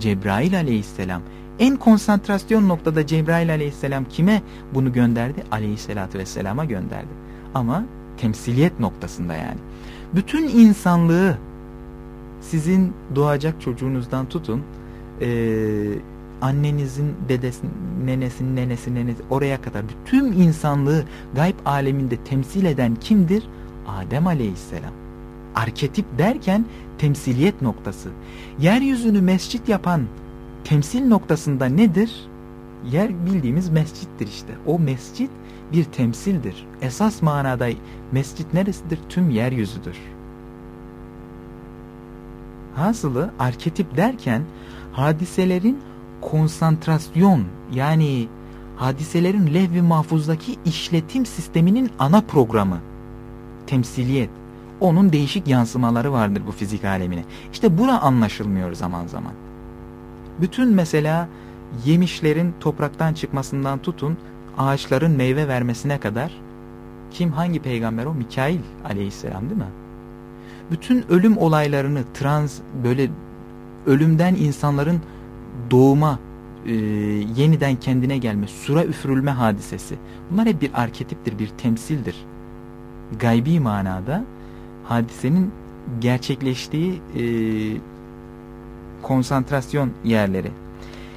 Cebrail aleyhisselam. En konsantrasyon noktada Cebrail aleyhisselam kime bunu gönderdi? Aleyhisselatü vesselama gönderdi. Ama temsiliyet noktasında yani. Bütün insanlığı sizin doğacak çocuğunuzdan tutun e, annenizin dedesinin nenesinin nenesi nenesi oraya kadar bütün insanlığı gayb aleminde temsil eden kimdir? Adem aleyhisselam arketip derken temsiliyet noktası. Yeryüzünü mescit yapan temsil noktasında nedir? Yer bildiğimiz mescittir işte. O mescit bir temsildir. Esas manada mescit neresidir? Tüm yeryüzüdür. Hasılı arketip derken hadiselerin konsantrasyon yani hadiselerin lehvi mahfuzdaki işletim sisteminin ana programı temsiliyet onun değişik yansımaları vardır bu fizik alemine. İşte bura anlaşılmıyor zaman zaman. Bütün mesela yemişlerin topraktan çıkmasından tutun ağaçların meyve vermesine kadar kim hangi peygamber o? Mikail aleyhisselam değil mi? Bütün ölüm olaylarını trans böyle ölümden insanların doğuma e, yeniden kendine gelme, sura üfürülme hadisesi. Bunlar hep bir arketiptir, bir temsildir. Gaybi manada hadisenin gerçekleştiği e, konsantrasyon yerleri.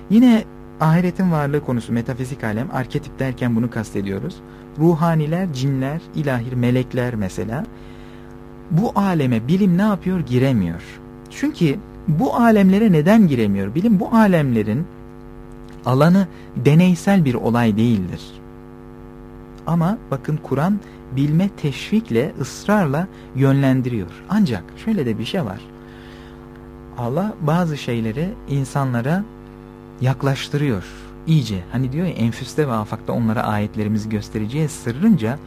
Yine ahiretin varlığı konusu metafizik alem, arketip derken bunu kastediyoruz. Ruhaniler, cinler, ilahir, melekler mesela. Bu aleme bilim ne yapıyor? Giremiyor. Çünkü bu alemlere neden giremiyor? Bilim bu alemlerin alanı deneysel bir olay değildir. Ama bakın Kur'an bilme teşvikle, ısrarla yönlendiriyor. Ancak şöyle de bir şey var. Allah bazı şeyleri insanlara yaklaştırıyor. İyice hani diyor ya enfüste ve afakta onlara ayetlerimizi göstereceğiz sırrınca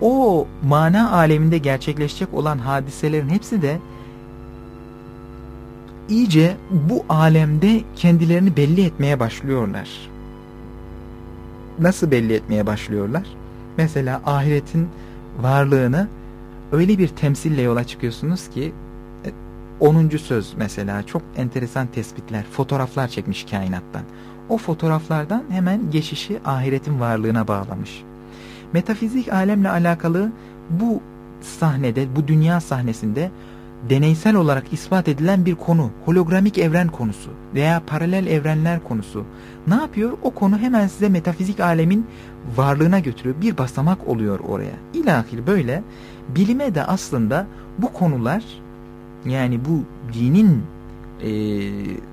o mana aleminde gerçekleşecek olan hadiselerin hepsi de iyice bu alemde kendilerini belli etmeye başlıyorlar. Nasıl belli etmeye başlıyorlar? Mesela ahiretin varlığını öyle bir temsille yola çıkıyorsunuz ki 10. E, söz mesela çok enteresan tespitler, fotoğraflar çekmiş kainattan. O fotoğraflardan hemen geçişi ahiretin varlığına bağlamış. Metafizik alemle alakalı bu sahnede, bu dünya sahnesinde deneysel olarak ispat edilen bir konu, hologramik evren konusu veya paralel evrenler konusu. Ne yapıyor? O konu hemen size metafizik alemin varlığına götürüyor. Bir basamak oluyor oraya. İlahir böyle bilime de aslında bu konular yani bu dinin e,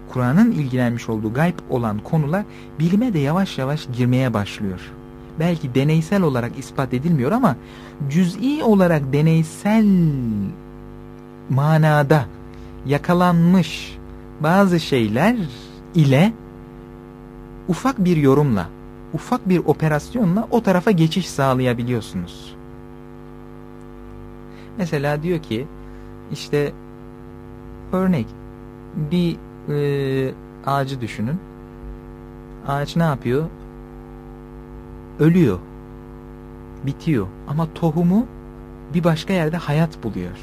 Kur'an'ın ilgilenmiş olduğu gayb olan konular bilime de yavaş yavaş girmeye başlıyor. Belki deneysel olarak ispat edilmiyor ama cüz'i olarak deneysel manada yakalanmış bazı şeyler ile ufak bir yorumla, ufak bir operasyonla o tarafa geçiş sağlayabiliyorsunuz. Mesela diyor ki işte örnek bir e, ağacı düşünün. Ağaç ne yapıyor? ölüyor. Bitiyor. Ama tohumu bir başka yerde hayat buluyor.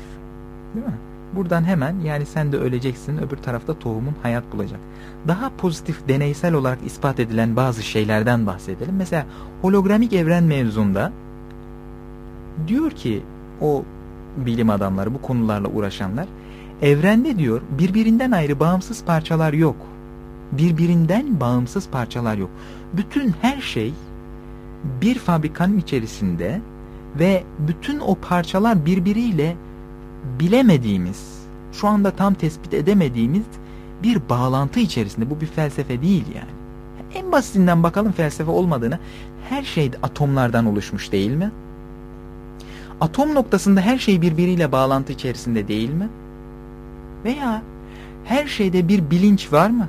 Değil mi? Buradan hemen yani sen de öleceksin öbür tarafta tohumun hayat bulacak. Daha pozitif deneysel olarak ispat edilen bazı şeylerden bahsedelim. Mesela hologramik evren mevzunda diyor ki o bilim adamları bu konularla uğraşanlar evrende diyor birbirinden ayrı bağımsız parçalar yok. Birbirinden bağımsız parçalar yok. Bütün her şey bir fabrikanın içerisinde ve bütün o parçalar birbiriyle bilemediğimiz, şu anda tam tespit edemediğimiz bir bağlantı içerisinde. Bu bir felsefe değil yani. En basitinden bakalım felsefe olmadığını. Her şey atomlardan oluşmuş değil mi? Atom noktasında her şey birbiriyle bağlantı içerisinde değil mi? Veya her şeyde bir bilinç var mı?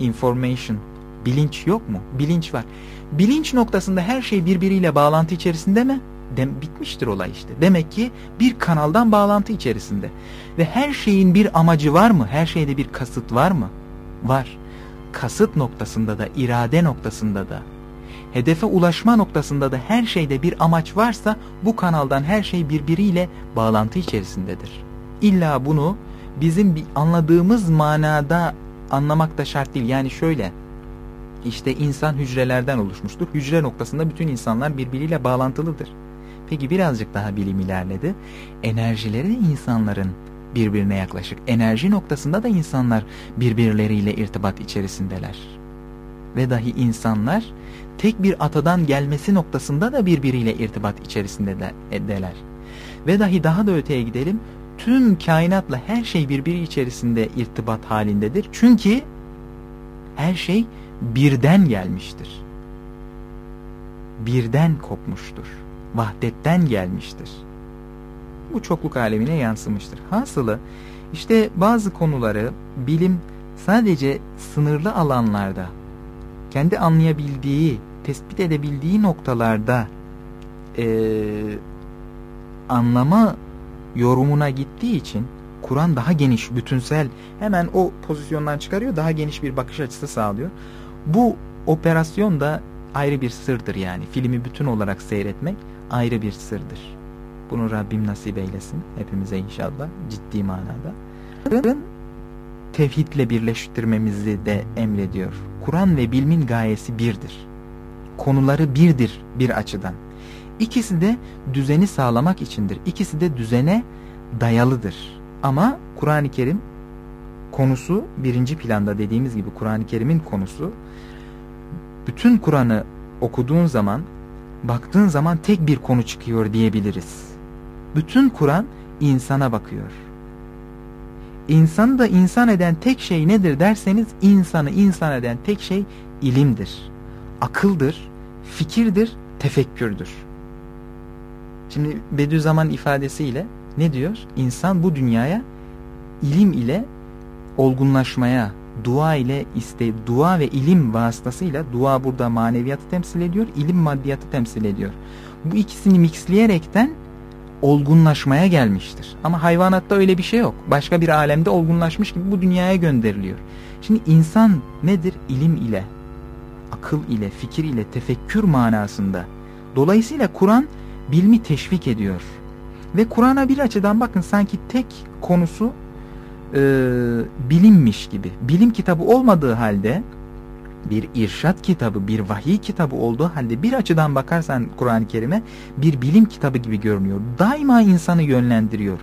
Information, bilinç yok mu? Bilinç var. Bilinç noktasında her şey birbiriyle bağlantı içerisinde mi? Dem bitmiştir olay işte. Demek ki bir kanaldan bağlantı içerisinde. Ve her şeyin bir amacı var mı? Her şeyde bir kasıt var mı? Var. Kasıt noktasında da, irade noktasında da, hedefe ulaşma noktasında da her şeyde bir amaç varsa bu kanaldan her şey birbiriyle bağlantı içerisindedir. İlla bunu bizim bir anladığımız manada anlamak da şart değil. Yani şöyle işte insan hücrelerden oluşmuştur. Hücre noktasında bütün insanlar birbiriyle bağlantılıdır. Peki birazcık daha bilim ilerledi. Enerjileri de insanların birbirine yaklaşık. Enerji noktasında da insanlar birbirleriyle irtibat içerisindeler. Ve dahi insanlar tek bir atadan gelmesi noktasında da birbiriyle irtibat içerisindeler. Ve dahi daha da öteye gidelim. Tüm kainatla her şey birbiri içerisinde irtibat halindedir. Çünkü her şey birden gelmiştir. Birden kopmuştur. Vahdetten gelmiştir. Bu çokluk alemine yansımıştır. Hasılı işte bazı konuları bilim sadece sınırlı alanlarda kendi anlayabildiği, tespit edebildiği noktalarda e, anlama yorumuna gittiği için Kur'an daha geniş, bütünsel hemen o pozisyondan çıkarıyor, daha geniş bir bakış açısı sağlıyor. Bu operasyon da ayrı bir sırdır yani. Filmi bütün olarak seyretmek ayrı bir sırdır. Bunu Rabbim nasip eylesin hepimize inşallah ciddi manada. Tevhidle birleştirmemizi de emrediyor. Kur'an ve bilmin gayesi birdir. Konuları birdir bir açıdan. İkisi de düzeni sağlamak içindir. İkisi de düzene dayalıdır. Ama Kur'an-ı Kerim konusu birinci planda dediğimiz gibi Kur'an-ı Kerim'in konusu bütün Kur'an'ı okuduğun zaman baktığın zaman tek bir konu çıkıyor diyebiliriz. Bütün Kur'an insana bakıyor. İnsanı da insan eden tek şey nedir derseniz insanı insan eden tek şey ilimdir, akıldır, fikirdir, tefekkürdür. Şimdi Bediüzzaman ifadesiyle ne diyor? İnsan bu dünyaya ilim ile olgunlaşmaya, dua ile iste, dua ve ilim vasıtasıyla dua burada maneviyatı temsil ediyor, ilim maddiyatı temsil ediyor. Bu ikisini mixleyerekten olgunlaşmaya gelmiştir. Ama hayvanatta öyle bir şey yok. Başka bir alemde olgunlaşmış gibi bu dünyaya gönderiliyor. Şimdi insan nedir? İlim ile, akıl ile, fikir ile, tefekkür manasında. Dolayısıyla Kur'an bilmi teşvik ediyor. Ve Kur'an'a bir açıdan bakın sanki tek konusu e, bilinmiş gibi. Bilim kitabı olmadığı halde bir irşat kitabı, bir vahiy kitabı olduğu halde bir açıdan bakarsan Kur'an-ı Kerim'e bir bilim kitabı gibi görünüyor. Daima insanı yönlendiriyor.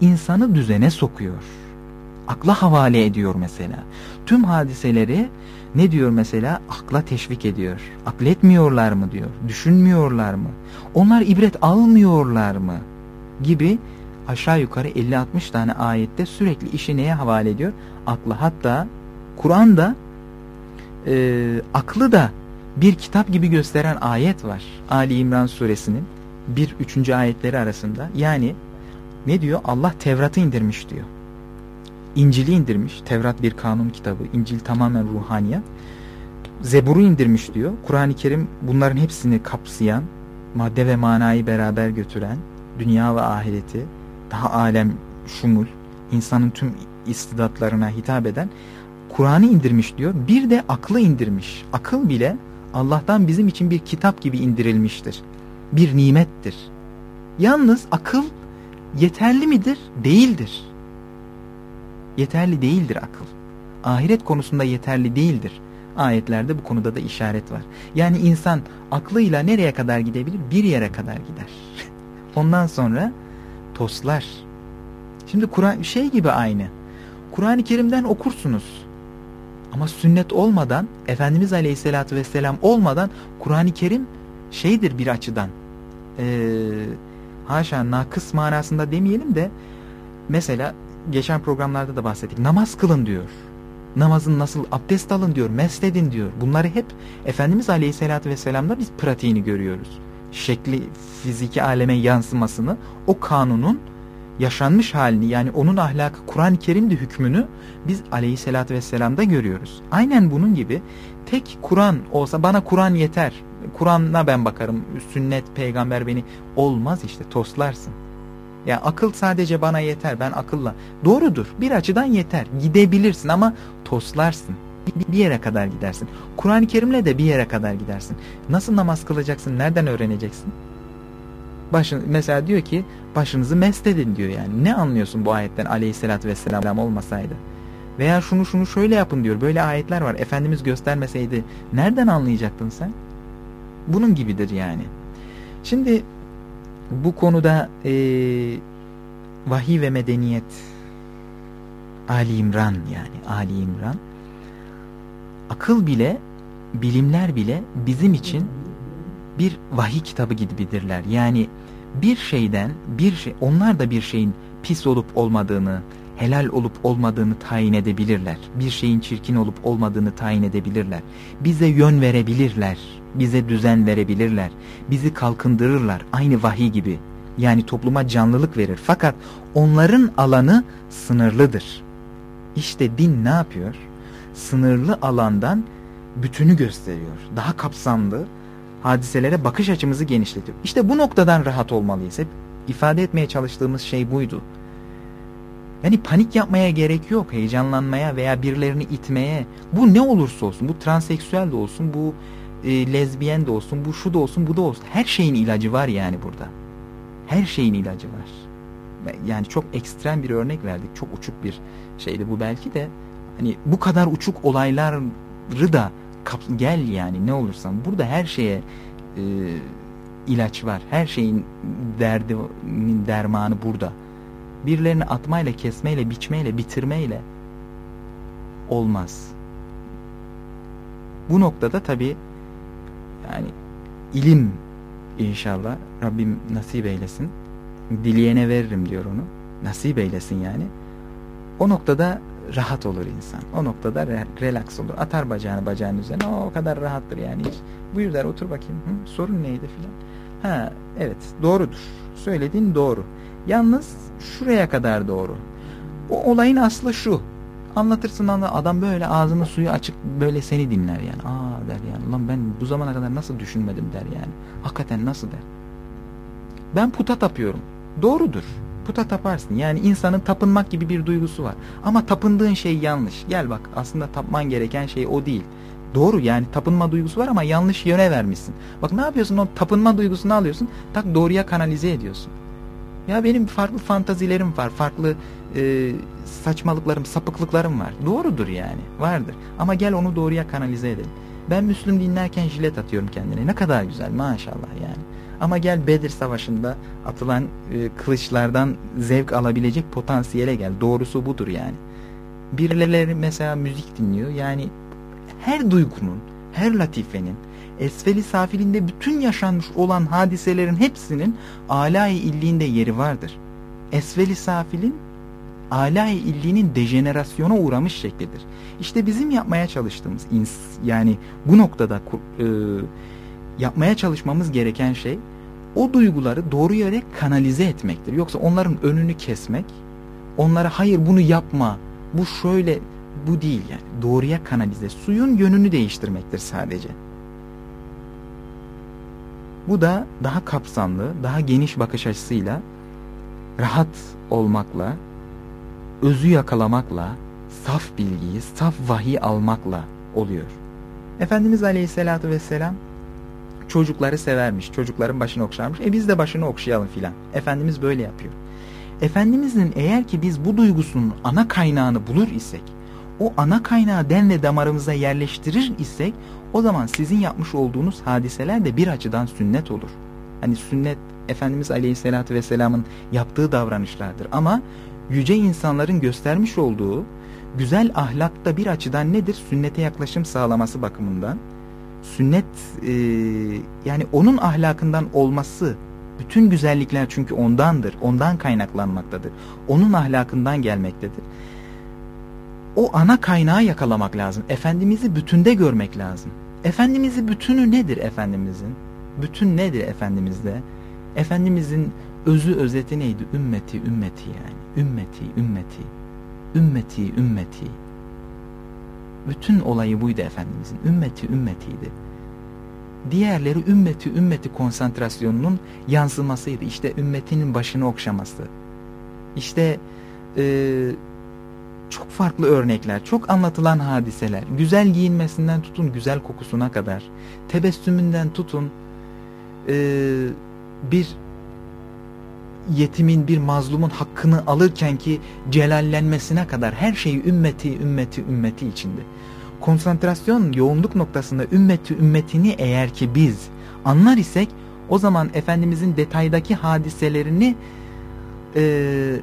İnsanı düzene sokuyor. Akla havale ediyor mesela. Tüm hadiseleri ne diyor mesela? Akla teşvik ediyor. Akletmiyorlar mı diyor. Düşünmüyorlar mı? Onlar ibret almıyorlar mı? Gibi aşağı yukarı 50-60 tane ayette sürekli işi neye havale ediyor? Akla hatta Kur'an'da e, aklı da bir kitap gibi gösteren ayet var. Ali İmran suresinin bir üçüncü ayetleri arasında. Yani ne diyor? Allah Tevrat'ı indirmiş diyor. İncil'i indirmiş. Tevrat bir kanun kitabı. İncil tamamen ruhaniyat. Zebur'u indirmiş diyor. Kur'an-ı Kerim bunların hepsini kapsayan, madde ve manayı beraber götüren, dünya ve ahireti, daha alem şumul, insanın tüm istidatlarına hitap eden Kur'an'ı indirmiş diyor. Bir de aklı indirmiş. Akıl bile Allah'tan bizim için bir kitap gibi indirilmiştir. Bir nimettir. Yalnız akıl yeterli midir? Değildir. Yeterli değildir akıl. Ahiret konusunda yeterli değildir. Ayetlerde bu konuda da işaret var. Yani insan aklıyla nereye kadar gidebilir? Bir yere kadar gider. Ondan sonra toslar. Şimdi Kur'an şey gibi aynı. Kur'an-ı Kerim'den okursunuz. Ama sünnet olmadan, Efendimiz Aleyhisselatü Vesselam olmadan Kur'an-ı Kerim şeydir bir açıdan. Ee, haşa nakıs manasında demeyelim de mesela geçen programlarda da bahsettik. Namaz kılın diyor. Namazın nasıl abdest alın diyor, mesledin diyor. Bunları hep Efendimiz Aleyhisselatü Vesselam'da biz pratiğini görüyoruz. Şekli fiziki aleme yansımasını o kanunun yaşanmış halini yani onun ahlakı Kur'an-ı Kerim'de hükmünü biz aleyhissalatü vesselam'da görüyoruz. Aynen bunun gibi tek Kur'an olsa bana Kur'an yeter. Kur'an'a ben bakarım. Sünnet, peygamber beni olmaz işte toslarsın. Ya akıl sadece bana yeter. Ben akılla. Doğrudur. Bir açıdan yeter. Gidebilirsin ama toslarsın. Bir yere kadar gidersin. Kur'an-ı Kerim'le de bir yere kadar gidersin. Nasıl namaz kılacaksın? Nereden öğreneceksin? Başın, mesela diyor ki başınızı mest edin diyor yani. Ne anlıyorsun bu ayetten aleyhissalatü vesselam olmasaydı? Veya şunu şunu şöyle yapın diyor. Böyle ayetler var. Efendimiz göstermeseydi nereden anlayacaktın sen? Bunun gibidir yani. Şimdi bu konuda e, vahiy ve medeniyet Ali İmran yani Ali İmran akıl bile bilimler bile bizim için bir vahiy kitabı gibidirler. Yani bir şeyden bir şey onlar da bir şeyin pis olup olmadığını, helal olup olmadığını tayin edebilirler. Bir şeyin çirkin olup olmadığını tayin edebilirler. Bize yön verebilirler. Bize düzen verebilirler. Bizi kalkındırırlar. Aynı vahiy gibi. Yani topluma canlılık verir. Fakat onların alanı sınırlıdır. İşte din ne yapıyor? Sınırlı alandan bütünü gösteriyor. Daha kapsamlı, hadiselere bakış açımızı genişletiyor. İşte bu noktadan rahat olmalıyız. Hep ifade etmeye çalıştığımız şey buydu. Yani panik yapmaya gerek yok. Heyecanlanmaya veya birilerini itmeye. Bu ne olursa olsun. Bu transseksüel de olsun. Bu e, lezbiyen de olsun. Bu şu da olsun. Bu da olsun. Her şeyin ilacı var yani burada. Her şeyin ilacı var. Yani çok ekstrem bir örnek verdik. Çok uçuk bir şeydi bu belki de. Hani bu kadar uçuk olayları da gel yani ne olursan. Burada her şeye e, ilaç var. Her şeyin derdinin dermanı burada. Birilerini atmayla, kesmeyle, biçmeyle, bitirmeyle olmaz. Bu noktada tabi yani ilim inşallah Rabbim nasip eylesin. Dileyene veririm diyor onu. Nasip eylesin yani. O noktada rahat olur insan. O noktada re relax olur. Atar bacağını bacağının üzerine. O, o kadar rahattır yani. Hiç. Buyur der otur bakayım. Hı, sorun neydi filan. Ha evet doğrudur. Söylediğin doğru. Yalnız şuraya kadar doğru. O olayın aslı şu. Anlatırsın adam böyle ağzını suyu açık böyle seni dinler yani. Aa der yani. Lan ben bu zamana kadar nasıl düşünmedim der yani. Hakikaten nasıl der. Ben puta tapıyorum. Doğrudur puta taparsın. Yani insanın tapınmak gibi bir duygusu var. Ama tapındığın şey yanlış. Gel bak aslında tapman gereken şey o değil. Doğru yani tapınma duygusu var ama yanlış yöne vermişsin. Bak ne yapıyorsun o tapınma duygusunu alıyorsun tak doğruya kanalize ediyorsun. Ya benim farklı fantazilerim var, farklı e, saçmalıklarım, sapıklıklarım var. Doğrudur yani, vardır. Ama gel onu doğruya kanalize edelim. Ben Müslüm dinlerken jilet atıyorum kendine. Ne kadar güzel maşallah yani. Ama gel Bedir Savaşı'nda atılan e, kılıçlardan zevk alabilecek potansiyele gel. Doğrusu budur yani. Birileri mesela müzik dinliyor. Yani her duygunun, her latifenin, esfeli safilinde bütün yaşanmış olan hadiselerin hepsinin alay illiğinde yeri vardır. Esfeli safilin alay illiğinin dejenerasyona uğramış şeklidir. İşte bizim yapmaya çalıştığımız yani bu noktada e, yapmaya çalışmamız gereken şey o duyguları doğru yere kanalize etmektir. Yoksa onların önünü kesmek, onlara hayır bunu yapma, bu şöyle, bu değil yani. Doğruya kanalize, suyun yönünü değiştirmektir sadece. Bu da daha kapsamlı, daha geniş bakış açısıyla rahat olmakla, özü yakalamakla, saf bilgiyi, saf vahiy almakla oluyor. Efendimiz Aleyhisselatü Vesselam çocukları severmiş. Çocukların başını okşarmış. E biz de başını okşayalım filan. Efendimiz böyle yapıyor. Efendimizin eğer ki biz bu duygusunun ana kaynağını bulur isek, o ana kaynağı den ve damarımıza yerleştirir isek, o zaman sizin yapmış olduğunuz hadiseler de bir açıdan sünnet olur. Hani sünnet Efendimiz Aleyhisselatü Vesselam'ın yaptığı davranışlardır. Ama yüce insanların göstermiş olduğu güzel ahlakta bir açıdan nedir? Sünnete yaklaşım sağlaması bakımından. Sünnet e, yani onun ahlakından olması bütün güzellikler çünkü ondandır. Ondan kaynaklanmaktadır. Onun ahlakından gelmektedir. O ana kaynağı yakalamak lazım. Efendimiz'i bütünde görmek lazım. Efendimiz'i bütünü nedir Efendimiz'in? Bütün nedir Efendimiz'de? Efendimiz'in özü özeti neydi? Ümmeti, ümmeti yani. Ümmeti, ümmeti. Ümmeti, ümmeti. Bütün olayı buydu Efendimiz'in. Ümmeti, ümmetiydi. Diğerleri ümmeti, ümmeti konsantrasyonunun yansımasıydı. İşte ümmetinin başını okşaması. İşte e, çok farklı örnekler, çok anlatılan hadiseler. Güzel giyinmesinden tutun güzel kokusuna kadar. Tebessümünden tutun e, bir yetimin bir mazlumun hakkını alırken ki celallenmesine kadar her şey ümmeti ümmeti ümmeti içinde. Konsantrasyon yoğunluk noktasında ümmeti ümmetini eğer ki biz anlar isek o zaman Efendimizin detaydaki hadiselerini e,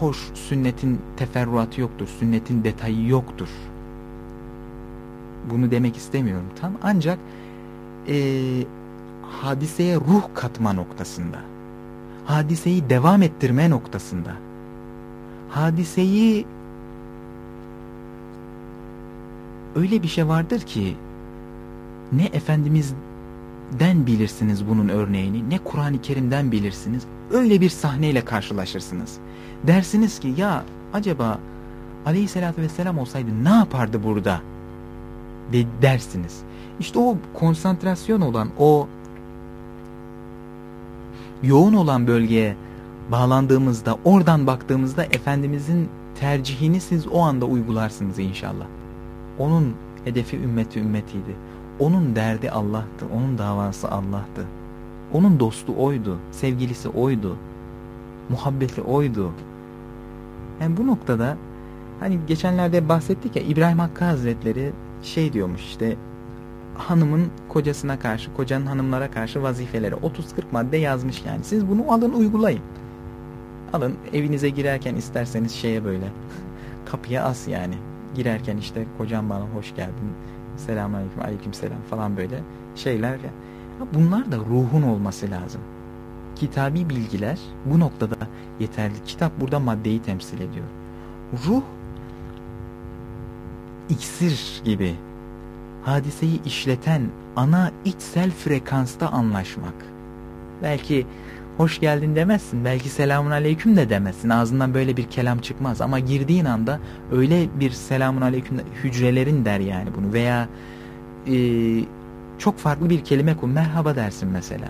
hoş sünnetin teferruatı yoktur, sünnetin detayı yoktur. Bunu demek istemiyorum tam ancak e, hadiseye ruh katma noktasında, hadiseyi devam ettirme noktasında, hadiseyi öyle bir şey vardır ki ne Efendimiz'den bilirsiniz bunun örneğini ne Kur'an-ı Kerim'den bilirsiniz öyle bir sahneyle karşılaşırsınız. Dersiniz ki ya acaba aleyhissalatü vesselam olsaydı ne yapardı burada de dersiniz. İşte o konsantrasyon olan o yoğun olan bölgeye bağlandığımızda oradan baktığımızda Efendimizin tercihini siz o anda uygularsınız inşallah. Onun hedefi ümmeti ümmetiydi. Onun derdi Allah'tı. Onun davası Allah'tı. Onun dostu oydu. Sevgilisi oydu. Muhabbeti oydu. Yani bu noktada hani geçenlerde bahsettik ya İbrahim Hakkı Hazretleri şey diyormuş işte hanımın kocasına karşı, kocanın hanımlara karşı vazifeleri 30-40 madde yazmış yani. Siz bunu alın uygulayın. Alın evinize girerken isterseniz şeye böyle kapıya as yani. Girerken işte kocam bana hoş geldin, selamünaleyküm, aleyküm selam falan böyle şeyler. Bunlar da ruhun olması lazım. Kitabi bilgiler bu noktada yeterli. Kitap burada maddeyi temsil ediyor. Ruh iksir gibi hadiseyi işleten ana içsel frekansta anlaşmak. Belki hoş geldin demezsin, belki selamun aleyküm de demezsin. Ağzından böyle bir kelam çıkmaz ama girdiğin anda öyle bir selamun aleyküm hücrelerin der yani bunu veya e, çok farklı bir kelime kur. Merhaba dersin mesela.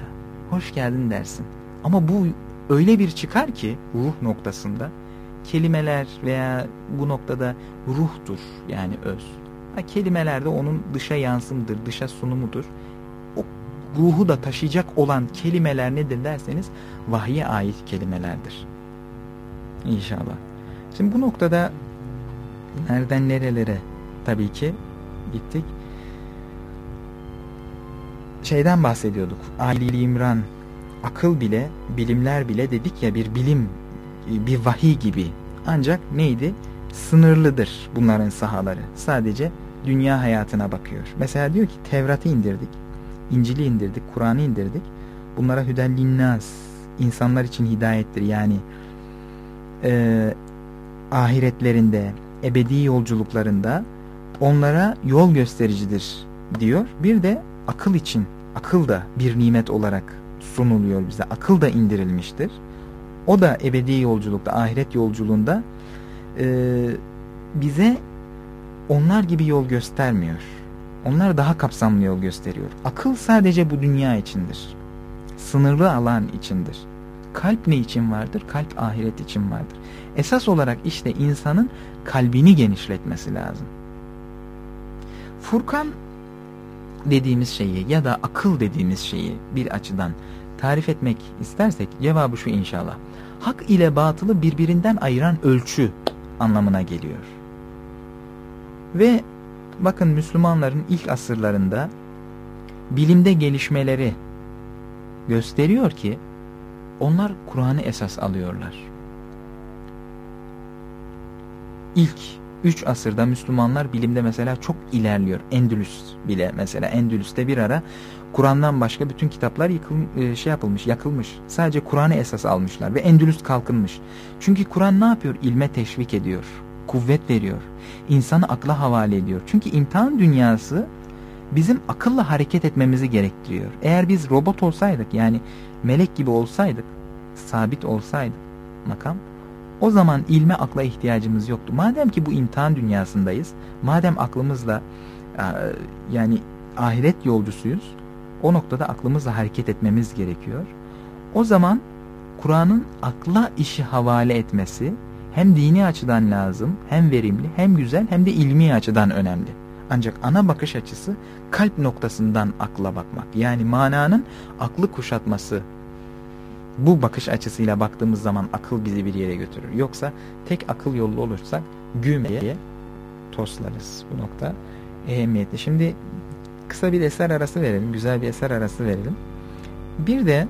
Hoş geldin dersin. Ama bu öyle bir çıkar ki ruh noktasında kelimeler veya bu noktada ruhtur yani öz. Ha, kelimeler de onun dışa yansımıdır, dışa sunumudur. O ruhu da taşıyacak olan kelimeler nedir derseniz vahye ait kelimelerdir. İnşallah. Şimdi bu noktada nereden nerelere tabii ki gittik. Şeyden bahsediyorduk. Ali İmran akıl bile, bilimler bile dedik ya bir bilim, bir vahiy gibi. Ancak neydi? Sınırlıdır bunların sahaları. Sadece dünya hayatına bakıyor. Mesela diyor ki Tevrat'ı indirdik, İncil'i indirdik, Kur'an'ı indirdik. Bunlara hüdellinnaz, insanlar için hidayettir. Yani e, ahiretlerinde, ebedi yolculuklarında onlara yol göstericidir diyor. Bir de akıl için, akıl da bir nimet olarak sunuluyor bize. Akıl da indirilmiştir. O da ebedi yolculukta, ahiret yolculuğunda e, bize onlar gibi yol göstermiyor. Onlar daha kapsamlı yol gösteriyor. Akıl sadece bu dünya içindir. Sınırlı alan içindir. Kalp ne için vardır? Kalp ahiret için vardır. Esas olarak işte insanın kalbini genişletmesi lazım. Furkan dediğimiz şeyi ya da akıl dediğimiz şeyi bir açıdan tarif etmek istersek cevabı şu inşallah. Hak ile batılı birbirinden ayıran ölçü anlamına geliyor. Ve bakın Müslümanların ilk asırlarında bilimde gelişmeleri gösteriyor ki onlar Kur'an'ı esas alıyorlar. İlk 3 asırda Müslümanlar bilimde mesela çok ilerliyor. Endülüs bile mesela Endülüs'te bir ara Kur'an'dan başka bütün kitaplar yıkıl, e, şey yapılmış, yakılmış. Sadece Kur'an'ı esas almışlar ve Endülüs kalkınmış. Çünkü Kur'an ne yapıyor? İlme teşvik ediyor. Kuvvet veriyor. İnsanı akla havale ediyor. Çünkü imtihan dünyası bizim akılla hareket etmemizi gerektiriyor. Eğer biz robot olsaydık yani melek gibi olsaydık, sabit olsaydık makam o zaman ilme akla ihtiyacımız yoktu. Madem ki bu imtihan dünyasındayız, madem aklımızla yani ahiret yolcusuyuz, o noktada aklımızla hareket etmemiz gerekiyor. O zaman Kur'an'ın akla işi havale etmesi hem dini açıdan lazım, hem verimli, hem güzel, hem de ilmi açıdan önemli. Ancak ana bakış açısı kalp noktasından akla bakmak. Yani mananın aklı kuşatması bu bakış açısıyla baktığımız zaman akıl bizi bir yere götürür. Yoksa tek akıl yolu olursak gümeye toslarız. Bu nokta ehemmiyetli. Şimdi kısa bir eser arası verelim. Güzel bir eser arası verelim. Bir de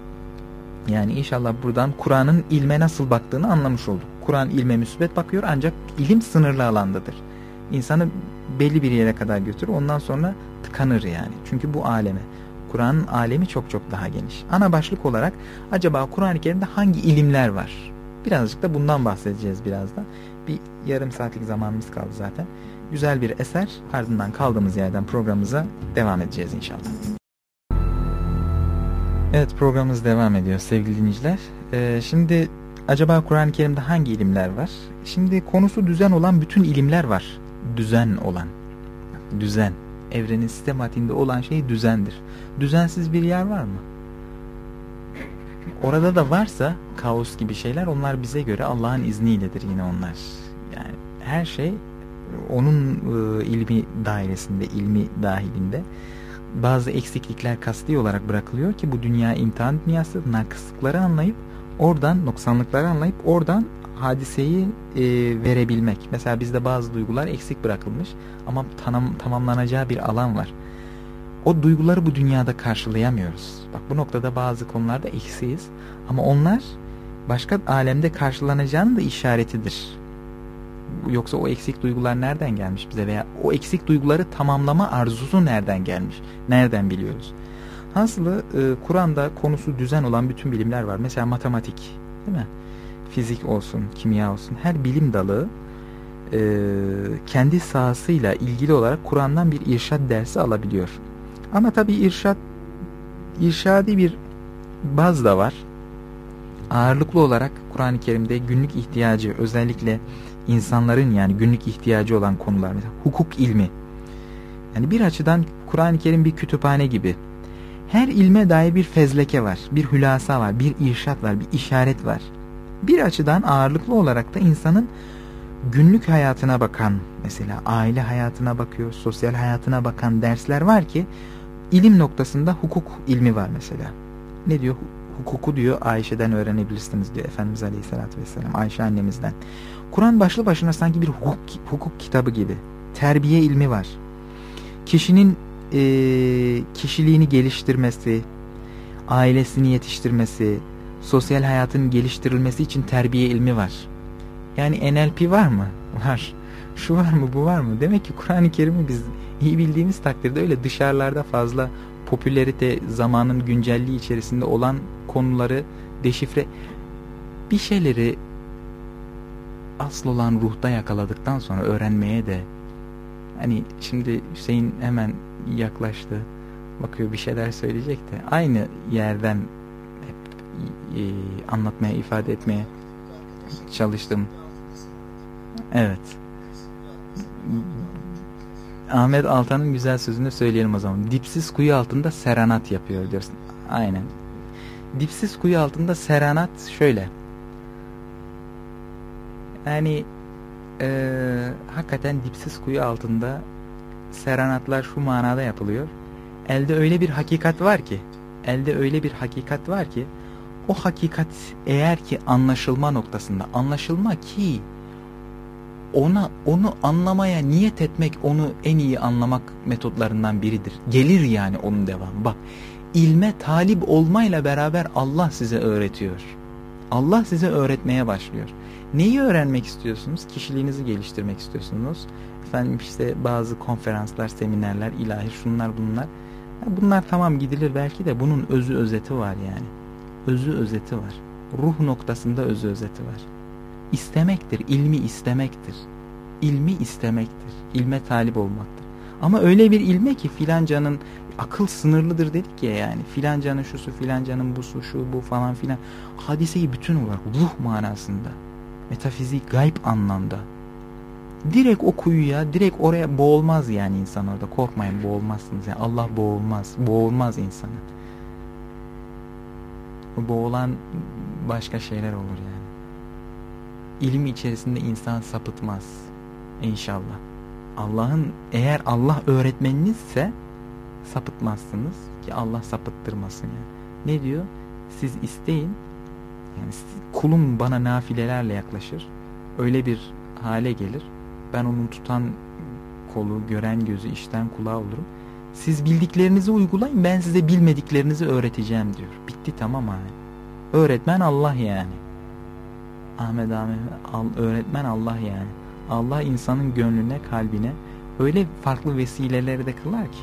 yani inşallah buradan Kur'an'ın ilme nasıl baktığını anlamış olduk. Kur'an ilme müsbet bakıyor ancak ilim sınırlı alandadır. İnsanı belli bir yere kadar götürür ondan sonra tıkanır yani. Çünkü bu aleme. Kur'an'ın alemi çok çok daha geniş. Ana başlık olarak acaba Kur'an-ı Kerim'de hangi ilimler var? Birazcık da bundan bahsedeceğiz birazdan. Bir yarım saatlik zamanımız kaldı zaten. Güzel bir eser ardından kaldığımız yerden programımıza devam edeceğiz inşallah. Evet programımız devam ediyor sevgili dinleyiciler. Ee, şimdi acaba Kur'an-ı Kerim'de hangi ilimler var? Şimdi konusu düzen olan bütün ilimler var. Düzen olan. Düzen evrenin sistematiğinde olan şey düzendir. Düzensiz bir yer var mı? Orada da varsa kaos gibi şeyler onlar bize göre Allah'ın izniyledir yine onlar. Yani her şey onun e, ilmi dairesinde, ilmi dahilinde bazı eksiklikler kasti olarak bırakılıyor ki bu dünya imtihan dünyası nakıslıkları anlayıp oradan noksanlıkları anlayıp oradan hadiseyi e, verebilmek. Mesela bizde bazı duygular eksik bırakılmış ama tanım, tamamlanacağı bir alan var. O duyguları bu dünyada karşılayamıyoruz. Bak bu noktada bazı konularda eksiyiz ama onlar başka alemde karşılanacağının da işaretidir. Yoksa o eksik duygular nereden gelmiş bize veya o eksik duyguları tamamlama arzusu nereden gelmiş? Nereden biliyoruz? Hasılı e, Kur'an'da konusu düzen olan bütün bilimler var. Mesela matematik değil mi? fizik olsun, kimya olsun her bilim dalı e, kendi sahasıyla ilgili olarak Kur'an'dan bir irşad dersi alabiliyor. Ama tabi irşad irşadi bir baz da var. Ağırlıklı olarak Kur'an-ı Kerim'de günlük ihtiyacı özellikle insanların yani günlük ihtiyacı olan konular mesela hukuk ilmi. Yani bir açıdan Kur'an-ı Kerim bir kütüphane gibi. Her ilme dair bir fezleke var, bir hülasa var, bir irşat var, bir işaret var. Bir açıdan ağırlıklı olarak da insanın günlük hayatına bakan mesela aile hayatına bakıyor, sosyal hayatına bakan dersler var ki ilim noktasında hukuk ilmi var mesela. Ne diyor? Hukuku diyor Ayşe'den öğrenebilirsiniz diyor Efendimiz Aleyhisselatü Vesselam Ayşe annemizden. Kur'an başlı başına sanki bir hukuk, hukuk kitabı gibi. Terbiye ilmi var. Kişinin e, kişiliğini geliştirmesi, ailesini yetiştirmesi, sosyal hayatın geliştirilmesi için terbiye ilmi var. Yani NLP var mı? Var. Şu var mı bu var mı? Demek ki Kur'an-ı Kerim'i biz iyi bildiğimiz takdirde öyle dışarılarda fazla popülerite zamanın güncelliği içerisinde olan konuları deşifre bir şeyleri asıl olan ruhta yakaladıktan sonra öğrenmeye de hani şimdi Hüseyin hemen yaklaştı bakıyor bir şeyler söyleyecek de aynı yerden e, anlatmaya, ifade etmeye çalıştım. Evet. Ahmet Altan'ın güzel sözünü söyleyelim o zaman. Dipsiz kuyu altında serenat yapıyor diyorsun. Aynen. Dipsiz kuyu altında serenat şöyle. Yani e, hakikaten dipsiz kuyu altında serenatlar şu manada yapılıyor. Elde öyle bir hakikat var ki, elde öyle bir hakikat var ki, o hakikat eğer ki anlaşılma noktasında, anlaşılma ki ona onu anlamaya niyet etmek onu en iyi anlamak metotlarından biridir. Gelir yani onun devamı. Bak ilme talip olmayla beraber Allah size öğretiyor. Allah size öğretmeye başlıyor. Neyi öğrenmek istiyorsunuz? Kişiliğinizi geliştirmek istiyorsunuz. Efendim işte bazı konferanslar, seminerler, ilahi şunlar bunlar. Bunlar tamam gidilir belki de bunun özü özeti var yani. Özü özeti var. Ruh noktasında özü özeti var. İstemektir, ilmi istemektir. İlmi istemektir. İlme talip olmaktır. Ama öyle bir ilme ki filancanın akıl sınırlıdır dedik ya yani. Filancanın şusu, filancanın busu, şu bu falan filan. Hadiseyi bütün olarak ruh manasında. Metafizik, gayb anlamda. Direkt o kuyuya, direkt oraya boğulmaz yani insan orada. Korkmayın boğulmazsınız. Yani Allah boğulmaz. Boğulmaz insanı. Boğulan başka şeyler olur yani. İlim içerisinde insan sapıtmaz. İnşallah. Allah'ın eğer Allah öğretmeninizse sapıtmazsınız ki Allah sapıttırmasın yani. Ne diyor? Siz isteyin. Yani kulum bana nafilelerle yaklaşır. Öyle bir hale gelir. Ben onun tutan kolu, gören gözü, işten kulağı olurum. Siz bildiklerinizi uygulayın ben size bilmediklerinizi öğreteceğim diyor. Bitti tamam abi. Öğretmen Allah yani. Ahmet Ahmet öğretmen Allah yani. Allah insanın gönlüne, kalbine öyle farklı vesileleri de kılar ki.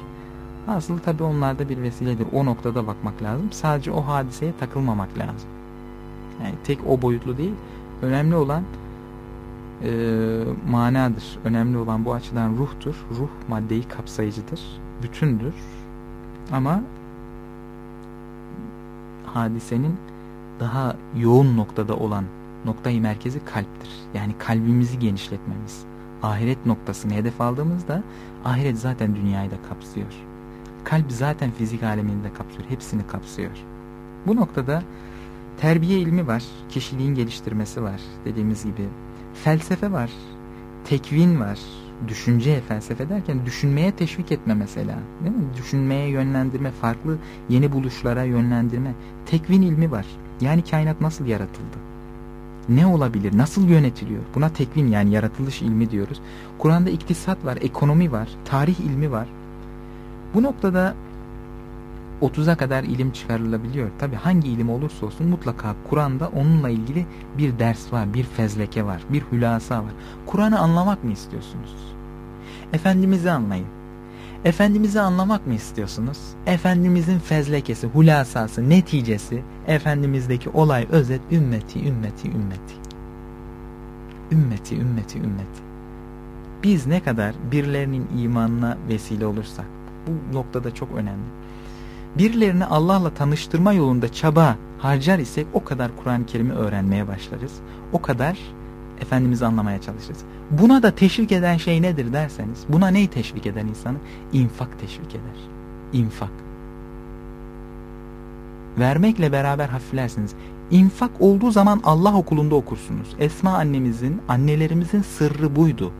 Aslında tabi onlar da bir vesiledir. O noktada bakmak lazım. Sadece o hadiseye takılmamak lazım. Yani tek o boyutlu değil. Önemli olan e, manadır. Önemli olan bu açıdan ruhtur. Ruh maddeyi kapsayıcıdır. Bütündür. Ama hadisenin daha yoğun noktada olan noktayı merkezi kalptir. Yani kalbimizi genişletmemiz. Ahiret noktasını hedef aldığımızda ahiret zaten dünyayı da kapsıyor. Kalp zaten fizik alemini de kapsıyor. Hepsini kapsıyor. Bu noktada terbiye ilmi var. Kişiliğin geliştirmesi var. Dediğimiz gibi. Felsefe var. Tekvin var. Düşünce felsefe derken düşünmeye teşvik etme mesela. Değil mi? Düşünmeye yönlendirme, farklı yeni buluşlara yönlendirme. Tekvin ilmi var. Yani kainat nasıl yaratıldı? Ne olabilir? Nasıl yönetiliyor? Buna tekvin yani yaratılış ilmi diyoruz. Kur'an'da iktisat var, ekonomi var, tarih ilmi var. Bu noktada 30'a kadar ilim çıkarılabiliyor. Tabi hangi ilim olursa olsun mutlaka Kur'an'da onunla ilgili bir ders var, bir fezleke var, bir hülasa var. Kur'an'ı anlamak mı istiyorsunuz? Efendimiz'i anlayın. Efendimiz'i anlamak mı istiyorsunuz? Efendimizin fezlekesi, hulasası, neticesi, Efendimiz'deki olay, özet, ümmeti, ümmeti, ümmeti. Ümmeti, ümmeti, ümmeti. Biz ne kadar birilerinin imanına vesile olursak, bu noktada çok önemli. Birilerini Allah'la tanıştırma yolunda çaba harcar isek o kadar Kur'an-ı Kerim'i öğrenmeye başlarız. O kadar Efendimiz'i anlamaya çalışırız. Buna da teşvik eden şey nedir derseniz, buna neyi teşvik eden insanı? İnfak teşvik eder. İnfak. Vermekle beraber hafiflersiniz. İnfak olduğu zaman Allah okulunda okursunuz. Esma annemizin, annelerimizin sırrı buydu.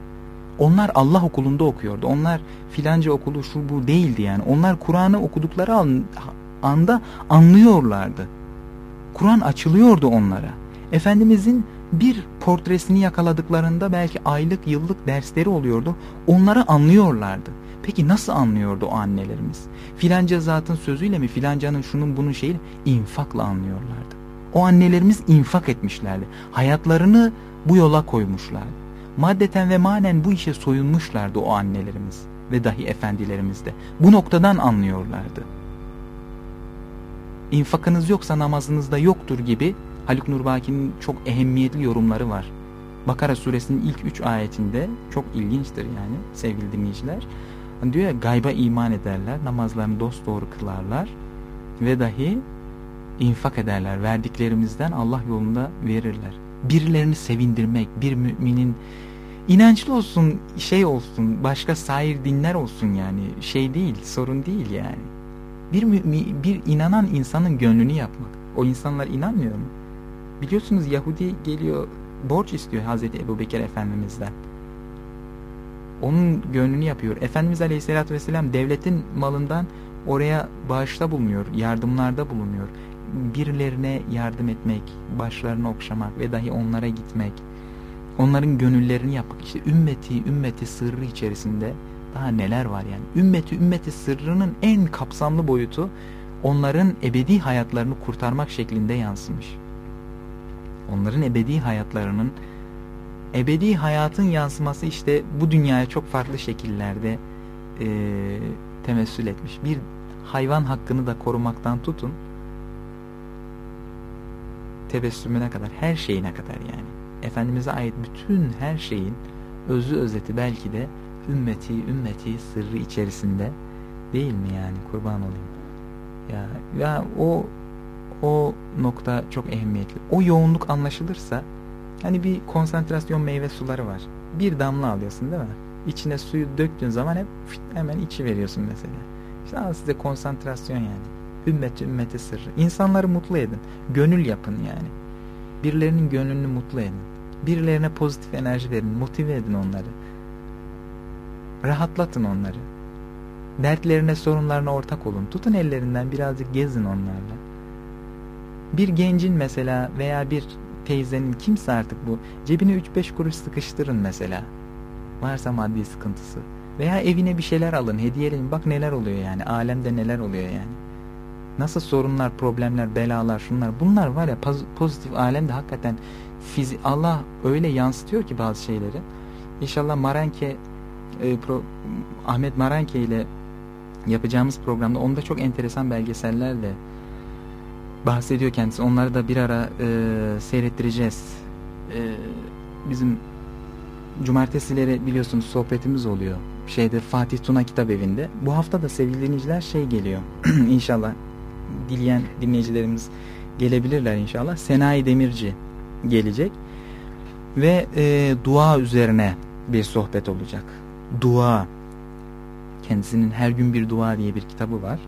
Onlar Allah okulunda okuyordu. Onlar filanca okulu şu bu değildi yani. Onlar Kur'an'ı okudukları anda anlıyorlardı. Kur'an açılıyordu onlara. Efendimizin bir portresini yakaladıklarında belki aylık yıllık dersleri oluyordu. Onları anlıyorlardı. Peki nasıl anlıyordu o annelerimiz? Filanca zatın sözüyle mi filancanın şunun bunun şeyi infakla anlıyorlardı. O annelerimiz infak etmişlerdi. Hayatlarını bu yola koymuşlardı. Maddeten ve manen bu işe soyunmuşlardı o annelerimiz ve dahi efendilerimiz de. Bu noktadan anlıyorlardı. İnfakınız yoksa namazınızda yoktur gibi Haluk Nurbaki'nin çok ehemmiyetli yorumları var. Bakara suresinin ilk üç ayetinde çok ilginçtir yani sevgili dinleyiciler. Hani diyor ya gayba iman ederler, namazlarını dost doğru kılarlar ve dahi infak ederler. Verdiklerimizden Allah yolunda verirler. Birilerini sevindirmek, bir müminin inançlı olsun, şey olsun, başka sair dinler olsun yani şey değil, sorun değil yani. Bir, bir inanan insanın gönlünü yapmak. O insanlar inanmıyor mu? Biliyorsunuz Yahudi geliyor borç istiyor Hazreti Ebu Bekir Efendimiz'den. Onun gönlünü yapıyor. Efendimiz Aleyhisselatü Vesselam devletin malından oraya bağışta bulunuyor, yardımlarda bulunuyor. Birilerine yardım etmek, başlarını okşamak ve dahi onlara gitmek, onların gönüllerini yapmak. İşte ümmeti, ümmeti sırrı içerisinde daha neler var yani. Ümmeti, ümmeti sırrının en kapsamlı boyutu onların ebedi hayatlarını kurtarmak şeklinde yansımış. Onların ebedi hayatlarının ebedi hayatın yansıması işte bu dünyaya çok farklı şekillerde e, temessül etmiş. Bir hayvan hakkını da korumaktan tutun tebessümüne kadar her şeyine kadar yani. Efendimiz'e ait bütün her şeyin özü özeti belki de ümmeti ümmeti sırrı içerisinde değil mi yani kurban olayım. Ya, ya o o nokta çok ehemmiyetli. O yoğunluk anlaşılırsa hani bir konsantrasyon meyve suları var. Bir damla alıyorsun değil mi? İçine suyu döktüğün zaman hep hemen içi veriyorsun mesela. İşte al size konsantrasyon yani. Ümmeti ümmeti sırrı. İnsanları mutlu edin. Gönül yapın yani. Birilerinin gönlünü mutlu edin. Birilerine pozitif enerji verin. Motive edin onları. Rahatlatın onları. Dertlerine, sorunlarına ortak olun. Tutun ellerinden birazcık gezin onlarla. Bir gencin mesela veya bir teyzenin kimse artık bu cebine 3-5 kuruş sıkıştırın mesela. Varsa maddi sıkıntısı. Veya evine bir şeyler alın, hediyeleyin. Bak neler oluyor yani. Alemde neler oluyor yani. Nasıl sorunlar, problemler, belalar, şunlar. Bunlar var ya pozitif alemde hakikaten fizi Allah öyle yansıtıyor ki bazı şeyleri. İnşallah Marenke e, pro, Ahmet Marenke ile yapacağımız programda onda çok enteresan belgesellerle bahsediyor kendisi. Onları da bir ara e, seyrettireceğiz. E, bizim cumartesileri biliyorsunuz sohbetimiz oluyor. Şeyde Fatih Tuna Kitap Evi'nde. Bu hafta da sevgili dinleyiciler şey geliyor. inşallah dileyen dinleyicilerimiz gelebilirler inşallah. Senayi Demirci gelecek. Ve e, dua üzerine bir sohbet olacak. Dua. Kendisinin her gün bir dua diye bir kitabı var.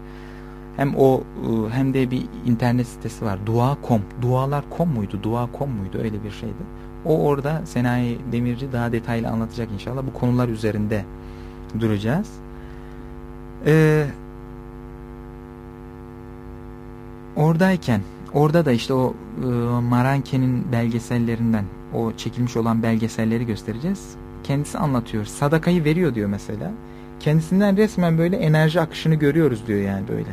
Hem o e, hem de bir internet sitesi var. Dua.com. Dualar.com muydu? Dua.com muydu? Öyle bir şeydi. O orada Senayi Demirci daha detaylı anlatacak inşallah. Bu konular üzerinde duracağız. Ee, oradayken orada da işte o e, Maranke'nin belgesellerinden o çekilmiş olan belgeselleri göstereceğiz. Kendisi anlatıyor. Sadakayı veriyor diyor mesela. Kendisinden resmen böyle enerji akışını görüyoruz diyor yani böyle.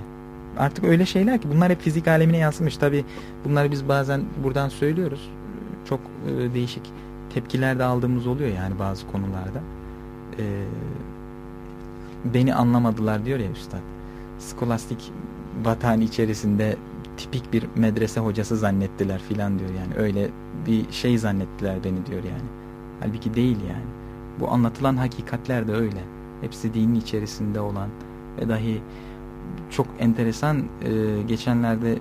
Artık öyle şeyler ki bunlar hep fizik alemine yansımış. Tabi bunları biz bazen buradan söylüyoruz. Çok e, değişik tepkiler de aldığımız oluyor yani bazı konularda. E, beni anlamadılar diyor ya üstad. Skolastik vatan içerisinde tipik bir medrese hocası zannettiler filan diyor yani. Öyle bir şey zannettiler beni diyor yani. Halbuki değil yani. Bu anlatılan hakikatler de öyle. Hepsi dinin içerisinde olan ve dahi çok enteresan e, geçenlerde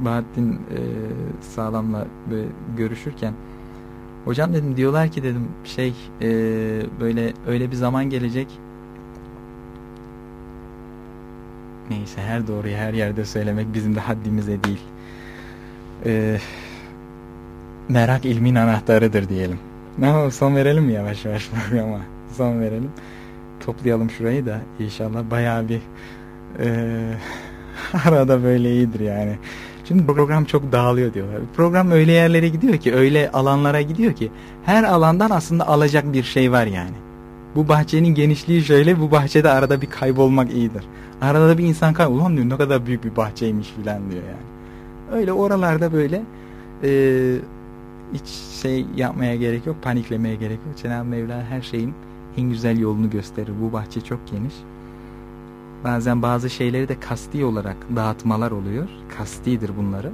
Bahattin e, Sağlam'la görüşürken hocam dedim diyorlar ki dedim şey e, böyle öyle bir zaman gelecek neyse her doğruyu her yerde söylemek bizim de haddimize değil e, merak ilmin anahtarıdır diyelim ne son verelim mi yavaş yavaş programa son verelim toplayalım şurayı da inşallah bayağı bir e, arada böyle iyidir yani. Şimdi program çok dağılıyor diyorlar. Program öyle yerlere gidiyor ki, öyle alanlara gidiyor ki her alandan aslında alacak bir şey var yani. Bu bahçenin genişliği şöyle, bu bahçede arada bir kaybolmak iyidir. Arada da bir insan kaybol, ulan diyor ne kadar büyük bir bahçeymiş filan diyor yani. Öyle oralarda böyle e, hiç şey yapmaya gerek yok, paniklemeye gerek yok. Cenab-ı Mevla her şeyin en güzel yolunu gösterir. Bu bahçe çok geniş. Bazen bazı şeyleri de kasti olarak dağıtmalar oluyor. Kastidir bunları.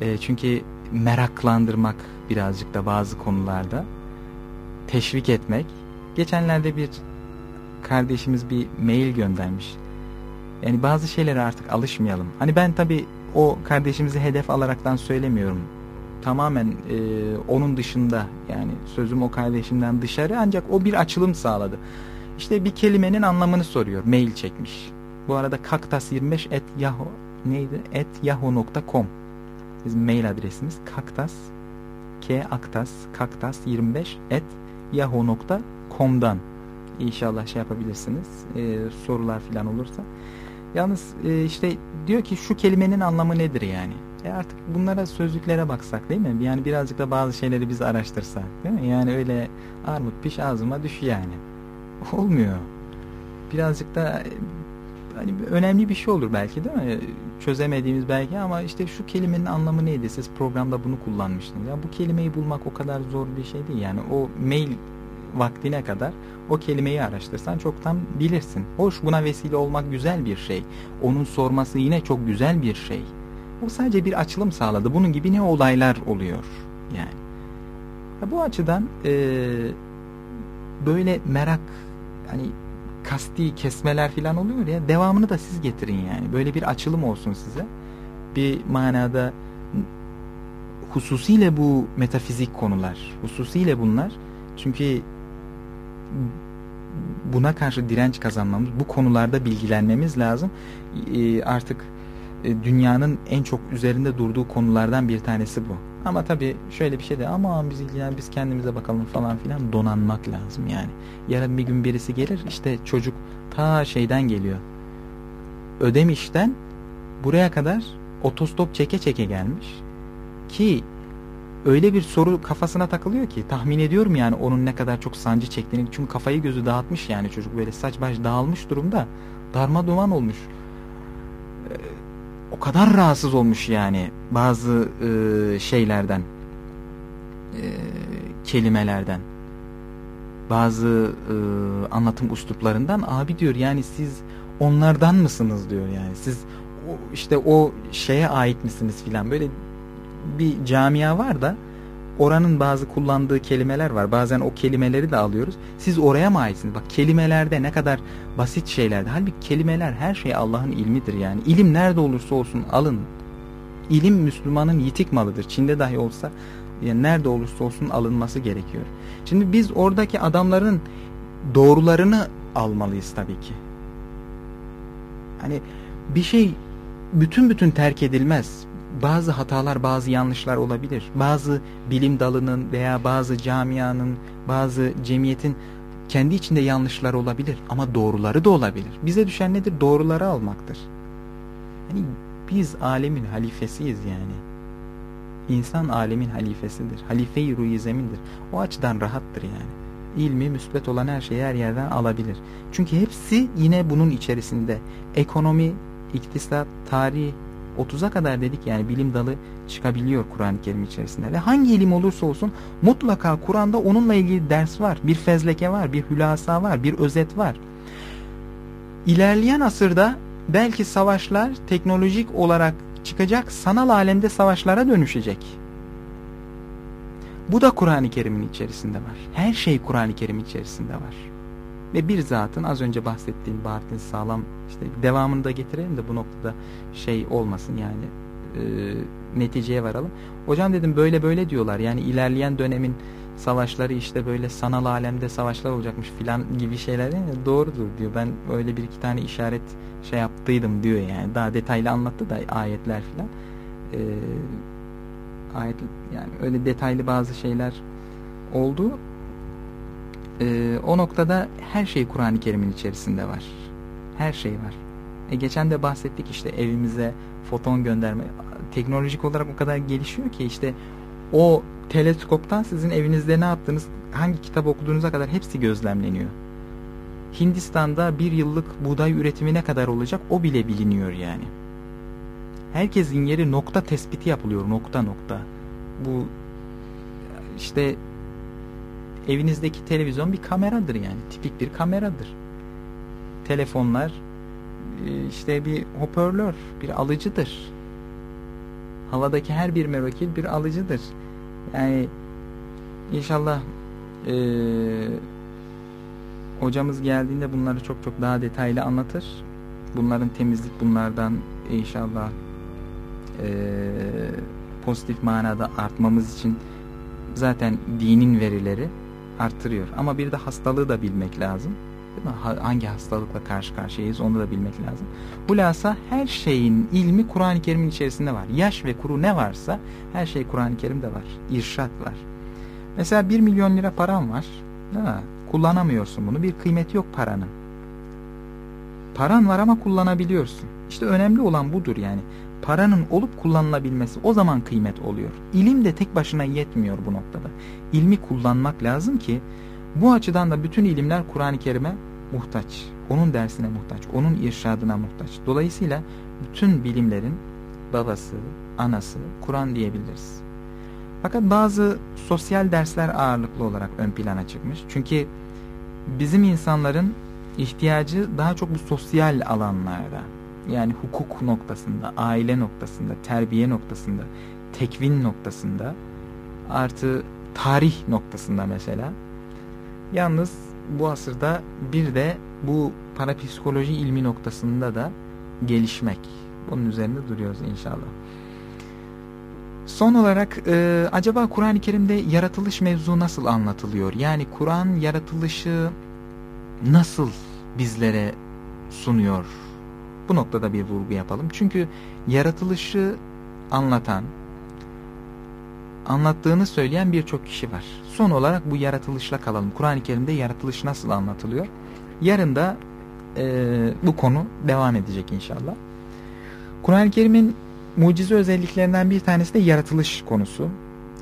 E, çünkü meraklandırmak birazcık da bazı konularda. Teşvik etmek. Geçenlerde bir kardeşimiz bir mail göndermiş. Yani bazı şeylere artık alışmayalım. Hani ben tabi o kardeşimizi hedef alaraktan söylemiyorum. Tamamen e, onun dışında yani sözüm o kardeşimden dışarı ancak o bir açılım sağladı. İşte bir kelimenin anlamını soruyor. Mail çekmiş. Bu arada kaktas25 et yahoo neydi? et yahoo.com bizim mail adresimiz kaktas k aktas kaktas 25 et yahoo.com'dan inşallah şey yapabilirsiniz. E, sorular falan olursa. Yalnız e, işte diyor ki şu kelimenin anlamı nedir yani? E artık bunlara sözlüklere baksak değil mi? Yani birazcık da bazı şeyleri biz araştırsak değil mi? Yani öyle armut piş ağzıma düş yani. Olmuyor. Birazcık da hani önemli bir şey olur belki değil mi? Çözemediğimiz belki ama işte şu kelimenin anlamı neydi? Siz programda bunu kullanmıştınız. Ya bu kelimeyi bulmak o kadar zor bir şey değil. Yani o mail vaktine kadar o kelimeyi araştırsan çoktan bilirsin. Hoş buna vesile olmak güzel bir şey. Onun sorması yine çok güzel bir şey. O sadece bir açılım sağladı. Bunun gibi ne olaylar oluyor yani. Ya bu açıdan e, böyle merak hani kasti kesmeler falan oluyor ya devamını da siz getirin yani. Böyle bir açılım olsun size. Bir manada hususiyle bu metafizik konular, hususiyle bunlar. Çünkü buna karşı direnç kazanmamız, bu konularda bilgilenmemiz lazım. E, artık e, dünyanın en çok üzerinde durduğu konulardan bir tanesi bu. Ama tabii şöyle bir şey de ama biz ilgilen biz kendimize bakalım falan filan donanmak lazım yani. Yarın bir gün birisi gelir işte çocuk ta şeyden geliyor. Ödemiş'ten buraya kadar otostop çeke çeke gelmiş. Ki öyle bir soru kafasına takılıyor ki tahmin ediyorum yani onun ne kadar çok sancı çektiğini. Çünkü kafayı gözü dağıtmış yani çocuk böyle saç baş dağılmış durumda. Darma duman olmuş. Ee, o kadar rahatsız olmuş yani bazı e, şeylerden e, kelimelerden bazı e, anlatım usluplarından abi diyor yani siz onlardan mısınız? diyor yani. Siz o, işte o şeye ait misiniz? filan. Böyle bir camia var da oranın bazı kullandığı kelimeler var. Bazen o kelimeleri de alıyoruz. Siz oraya mı aitsiniz? Bak kelimelerde ne kadar basit şeylerde. Halbuki kelimeler her şey Allah'ın ilmidir yani. İlim nerede olursa olsun alın. İlim Müslümanın yitik malıdır. Çin'de dahi olsa yani nerede olursa olsun alınması gerekiyor. Şimdi biz oradaki adamların doğrularını almalıyız tabii ki. Hani bir şey bütün bütün terk edilmez bazı hatalar, bazı yanlışlar olabilir. Bazı bilim dalının veya bazı camianın, bazı cemiyetin kendi içinde yanlışlar olabilir ama doğruları da olabilir. Bize düşen nedir? Doğruları almaktır. Yani biz alemin halifesiyiz yani. İnsan alemin halifesidir. Halife-i ruhi zemindir. O açıdan rahattır yani. İlmi, müsbet olan her şeyi her yerden alabilir. Çünkü hepsi yine bunun içerisinde. Ekonomi, iktisat, tarih, 30'a kadar dedik yani bilim dalı çıkabiliyor Kur'an-ı Kerim içerisinde. Ve hangi ilim olursa olsun mutlaka Kur'an'da onunla ilgili ders var. Bir fezleke var, bir hülasa var, bir özet var. İlerleyen asırda belki savaşlar teknolojik olarak çıkacak sanal alemde savaşlara dönüşecek. Bu da Kur'an-ı Kerim'in içerisinde var. Her şey Kur'an-ı Kerim içerisinde var. Ve bir zatın az önce bahsettiğim Bahattin Sağlam işte devamını da getirelim de bu noktada şey olmasın yani e, neticeye varalım. Hocam dedim böyle böyle diyorlar yani ilerleyen dönemin savaşları işte böyle sanal alemde savaşlar olacakmış filan gibi şeyler değil? Doğrudur diyor. Ben öyle bir iki tane işaret şey yaptıydım diyor yani. Daha detaylı anlattı da ayetler filan. Ee, ayet yani öyle detaylı bazı şeyler oldu. Ee, o noktada her şey Kur'an-ı Kerim'in içerisinde var. Her şey var. E, geçen de bahsettik işte evimize foton gönderme. Teknolojik olarak o kadar gelişiyor ki işte o teleskoptan sizin evinizde ne yaptığınız, hangi kitap okuduğunuza kadar hepsi gözlemleniyor. Hindistan'da bir yıllık buğday üretimi ne kadar olacak o bile biliniyor yani. Herkesin yeri nokta tespiti yapılıyor nokta nokta. Bu işte evinizdeki televizyon bir kameradır yani tipik bir kameradır. Telefonlar e, işte bir hoparlör, bir alıcıdır. Havadaki her bir merakil bir alıcıdır. Yani inşallah e, hocamız geldiğinde bunları çok çok daha detaylı anlatır. Bunların temizlik bunlardan inşallah e, pozitif manada artmamız için zaten dinin verileri artırıyor. Ama bir de hastalığı da bilmek lazım. Hangi hastalıkla karşı karşıyayız onu da bilmek lazım. Hulasa her şeyin ilmi Kur'an-ı Kerim'in içerisinde var. Yaş ve kuru ne varsa her şey Kur'an-ı Kerim'de var. İrşat var. Mesela 1 milyon lira param var. Ha, Kullanamıyorsun bunu. Bir kıymeti yok paranın. Paran var ama kullanabiliyorsun. İşte önemli olan budur yani. Paranın olup kullanılabilmesi o zaman kıymet oluyor. İlim de tek başına yetmiyor bu noktada. İlmi kullanmak lazım ki bu açıdan da bütün ilimler Kur'an-ı Kerim'e muhtaç. Onun dersine muhtaç. Onun irşadına muhtaç. Dolayısıyla bütün bilimlerin babası, anası Kur'an diyebiliriz. Fakat bazı sosyal dersler ağırlıklı olarak ön plana çıkmış. Çünkü bizim insanların ihtiyacı daha çok bu sosyal alanlarda yani hukuk noktasında, aile noktasında, terbiye noktasında, tekvin noktasında artı tarih noktasında mesela. Yalnız bu asırda bir de bu parapsikoloji ilmi noktasında da gelişmek. Bunun üzerinde duruyoruz inşallah. Son olarak e, acaba Kur'an-ı Kerim'de yaratılış mevzu nasıl anlatılıyor? Yani Kur'an yaratılışı nasıl bizlere sunuyor? Bu noktada bir vurgu yapalım. Çünkü yaratılışı anlatan, anlattığını söyleyen birçok kişi var. Son olarak bu yaratılışla kalalım. Kur'an-ı Kerim'de yaratılış nasıl anlatılıyor? Yarın da e, bu konu devam edecek inşallah. Kur'an-ı Kerim'in mucize özelliklerinden bir tanesi de yaratılış konusu.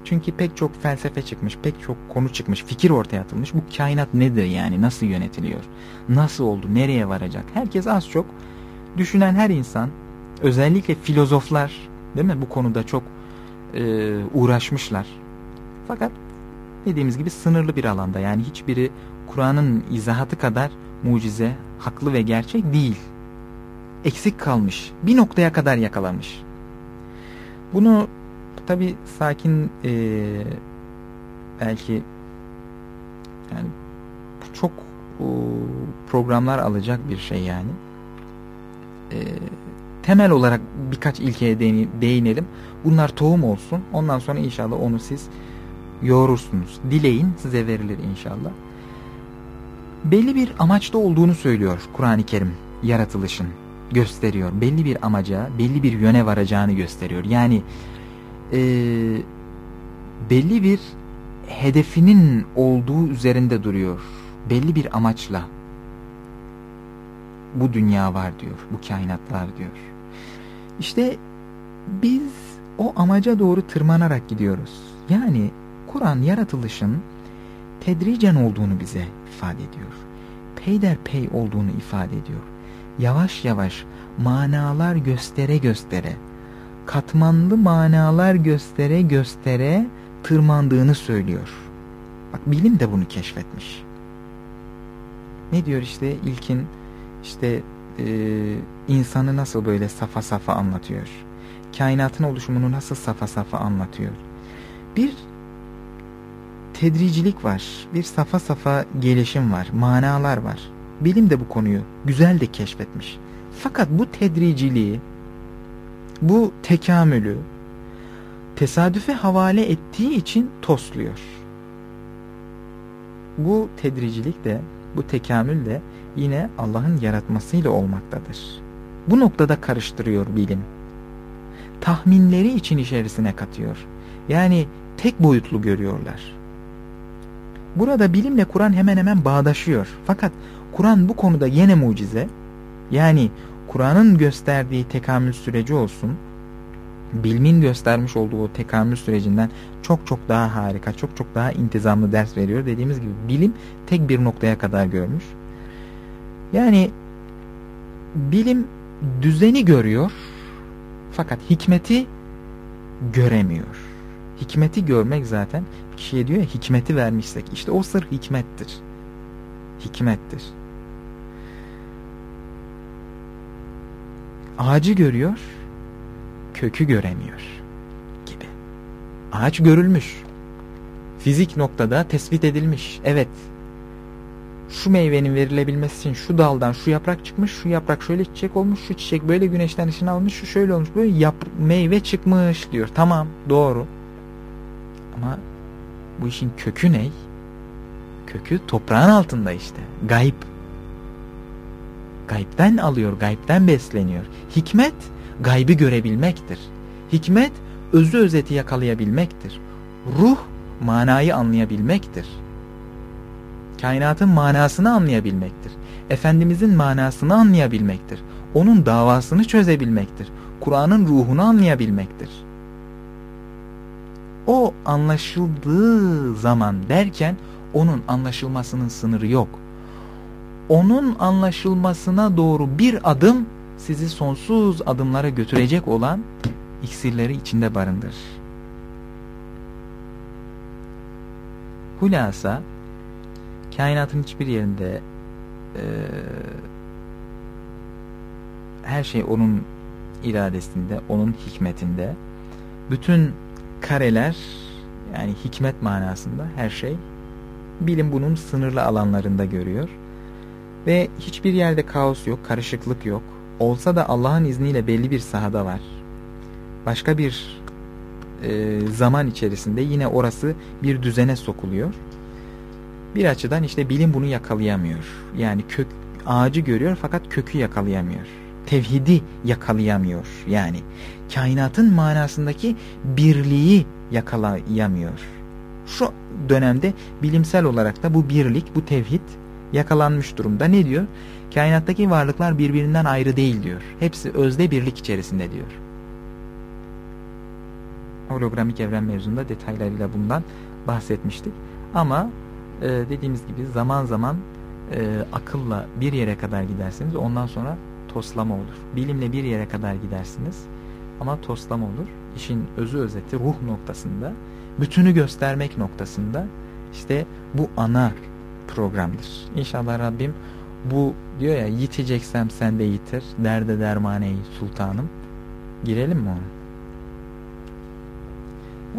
Çünkü pek çok felsefe çıkmış, pek çok konu çıkmış, fikir ortaya atılmış. Bu kainat nedir yani, nasıl yönetiliyor, nasıl oldu, nereye varacak? Herkes az çok düşünen her insan, özellikle filozoflar değil mi bu konuda çok e, uğraşmışlar. Fakat dediğimiz gibi sınırlı bir alanda yani hiçbiri Kur'an'ın izahatı kadar mucize, haklı ve gerçek değil. Eksik kalmış, bir noktaya kadar yakalamış. Bunu tabi sakin e, belki yani çok o, programlar alacak bir şey yani. E, temel olarak birkaç ilkeye değinelim. Bunlar tohum olsun. Ondan sonra inşallah onu siz yoğurursunuz. Dileyin size verilir inşallah. Belli bir amaçta olduğunu söylüyor Kur'an-ı Kerim yaratılışın gösteriyor. Belli bir amaca, belli bir yöne varacağını gösteriyor. Yani e, belli bir hedefinin olduğu üzerinde duruyor. Belli bir amaçla bu dünya var diyor, bu kainatlar diyor. İşte biz o amaca doğru tırmanarak gidiyoruz. Yani Kur'an yaratılışın tedricen olduğunu bize ifade ediyor. Peyderpey olduğunu ifade ediyor. Yavaş yavaş manalar göstere göstere, katmanlı manalar göstere göstere tırmandığını söylüyor. Bak bilim de bunu keşfetmiş. Ne diyor işte ilkin işte e, insanı nasıl böyle safa safa anlatıyor. Kainatın oluşumunu nasıl safa safa anlatıyor. Bir tedricilik var. Bir safa safa gelişim var. Manalar var. Bilim de bu konuyu güzel de keşfetmiş. Fakat bu tedriciliği, bu tekamülü tesadüfe havale ettiği için tosluyor. Bu tedricilik de, bu tekamül de yine Allah'ın yaratmasıyla olmaktadır. Bu noktada karıştırıyor bilim. Tahminleri için içerisine katıyor. Yani tek boyutlu görüyorlar. Burada bilimle Kur'an hemen hemen bağdaşıyor. Fakat Kur'an bu konuda yine mucize. Yani Kur'an'ın gösterdiği tekamül süreci olsun, bilmin göstermiş olduğu o tekamül sürecinden çok çok daha harika, çok çok daha intizamlı ders veriyor. Dediğimiz gibi bilim tek bir noktaya kadar görmüş. Yani bilim düzeni görüyor fakat hikmeti göremiyor. Hikmeti görmek zaten kişiye diyor ya hikmeti vermişsek işte o sır hikmettir. Hikmettir. Ağacı görüyor, kökü göremiyor gibi. Ağaç görülmüş. Fizik noktada tespit edilmiş. Evet şu meyvenin verilebilmesi için şu daldan şu yaprak çıkmış, şu yaprak şöyle çiçek olmuş, şu çiçek böyle güneşten ışın almış, şu şöyle olmuş, böyle yap meyve çıkmış diyor. Tamam, doğru. Ama bu işin kökü ne? Kökü toprağın altında işte. Gayb. Gaybden alıyor, gaybden besleniyor. Hikmet gaybı görebilmektir. Hikmet özü özeti yakalayabilmektir. Ruh manayı anlayabilmektir Kainatın manasını anlayabilmektir. Efendimizin manasını anlayabilmektir. Onun davasını çözebilmektir. Kur'an'ın ruhunu anlayabilmektir. O anlaşıldığı zaman derken onun anlaşılmasının sınırı yok. Onun anlaşılmasına doğru bir adım sizi sonsuz adımlara götürecek olan iksirleri içinde barındır. Hulasa kainatın hiçbir yerinde e, her şey onun iradesinde, onun hikmetinde. Bütün kareler yani hikmet manasında her şey bilim bunun sınırlı alanlarında görüyor. Ve hiçbir yerde kaos yok, karışıklık yok. Olsa da Allah'ın izniyle belli bir sahada var. Başka bir e, zaman içerisinde yine orası bir düzene sokuluyor. Bir açıdan işte bilim bunu yakalayamıyor. Yani kök ağacı görüyor fakat kökü yakalayamıyor. Tevhidi yakalayamıyor. Yani kainatın manasındaki birliği yakalayamıyor. Şu dönemde bilimsel olarak da bu birlik, bu tevhid yakalanmış durumda. Ne diyor? Kainattaki varlıklar birbirinden ayrı değil diyor. Hepsi özde birlik içerisinde diyor. Hologramik evren mevzunda detaylarıyla bundan bahsetmiştik. Ama e, dediğimiz gibi zaman zaman e, akılla bir yere kadar giderseniz ondan sonra toslama olur. Bilimle bir yere kadar gidersiniz ama toslama olur. İşin özü özeti ruh noktasında, bütünü göstermek noktasında işte bu ana programdır. İnşallah Rabbim bu diyor ya yiteceksem sen de yitir, derde dermane sultanım. Girelim mi onu?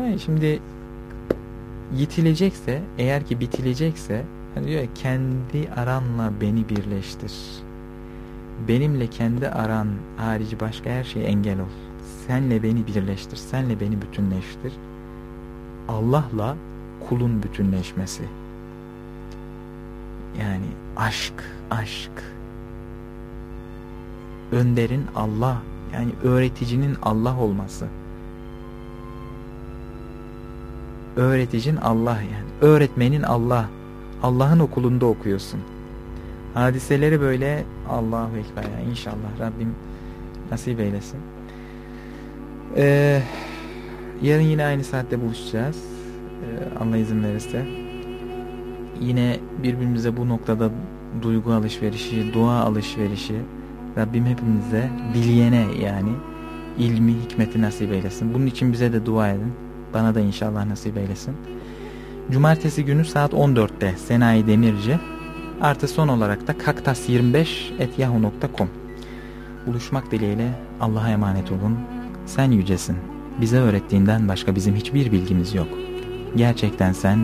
Yani şimdi yitilecekse, eğer ki bitilecekse hani diyor ya kendi aranla beni birleştir. Benimle kendi aran harici başka her şeye engel ol. Senle beni birleştir, senle beni bütünleştir. Allah'la kulun bütünleşmesi. Yani aşk, aşk. Önderin Allah, yani öğreticinin Allah olması. Öğreticin Allah yani. Öğretmenin Allah. Allah'ın okulunda okuyorsun. Hadiseleri böyle Allahu Ekber ya inşallah Rabbim nasip eylesin. Ee, yarın yine aynı saatte buluşacağız. Ee, Allah izin verirse. Yine birbirimize bu noktada duygu alışverişi, dua alışverişi Rabbim hepimize biliyene yani ilmi, hikmeti nasip eylesin. Bunun için bize de dua edin. Bana da inşallah nasip eylesin. Cumartesi günü saat 14'te Senayi Demirci artı son olarak da kaktas25.yahoo.com Buluşmak dileğiyle Allah'a emanet olun. Sen yücesin. Bize öğrettiğinden başka bizim hiçbir bilgimiz yok. Gerçekten sen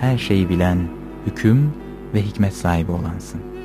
her şeyi bilen, hüküm ve hikmet sahibi olansın.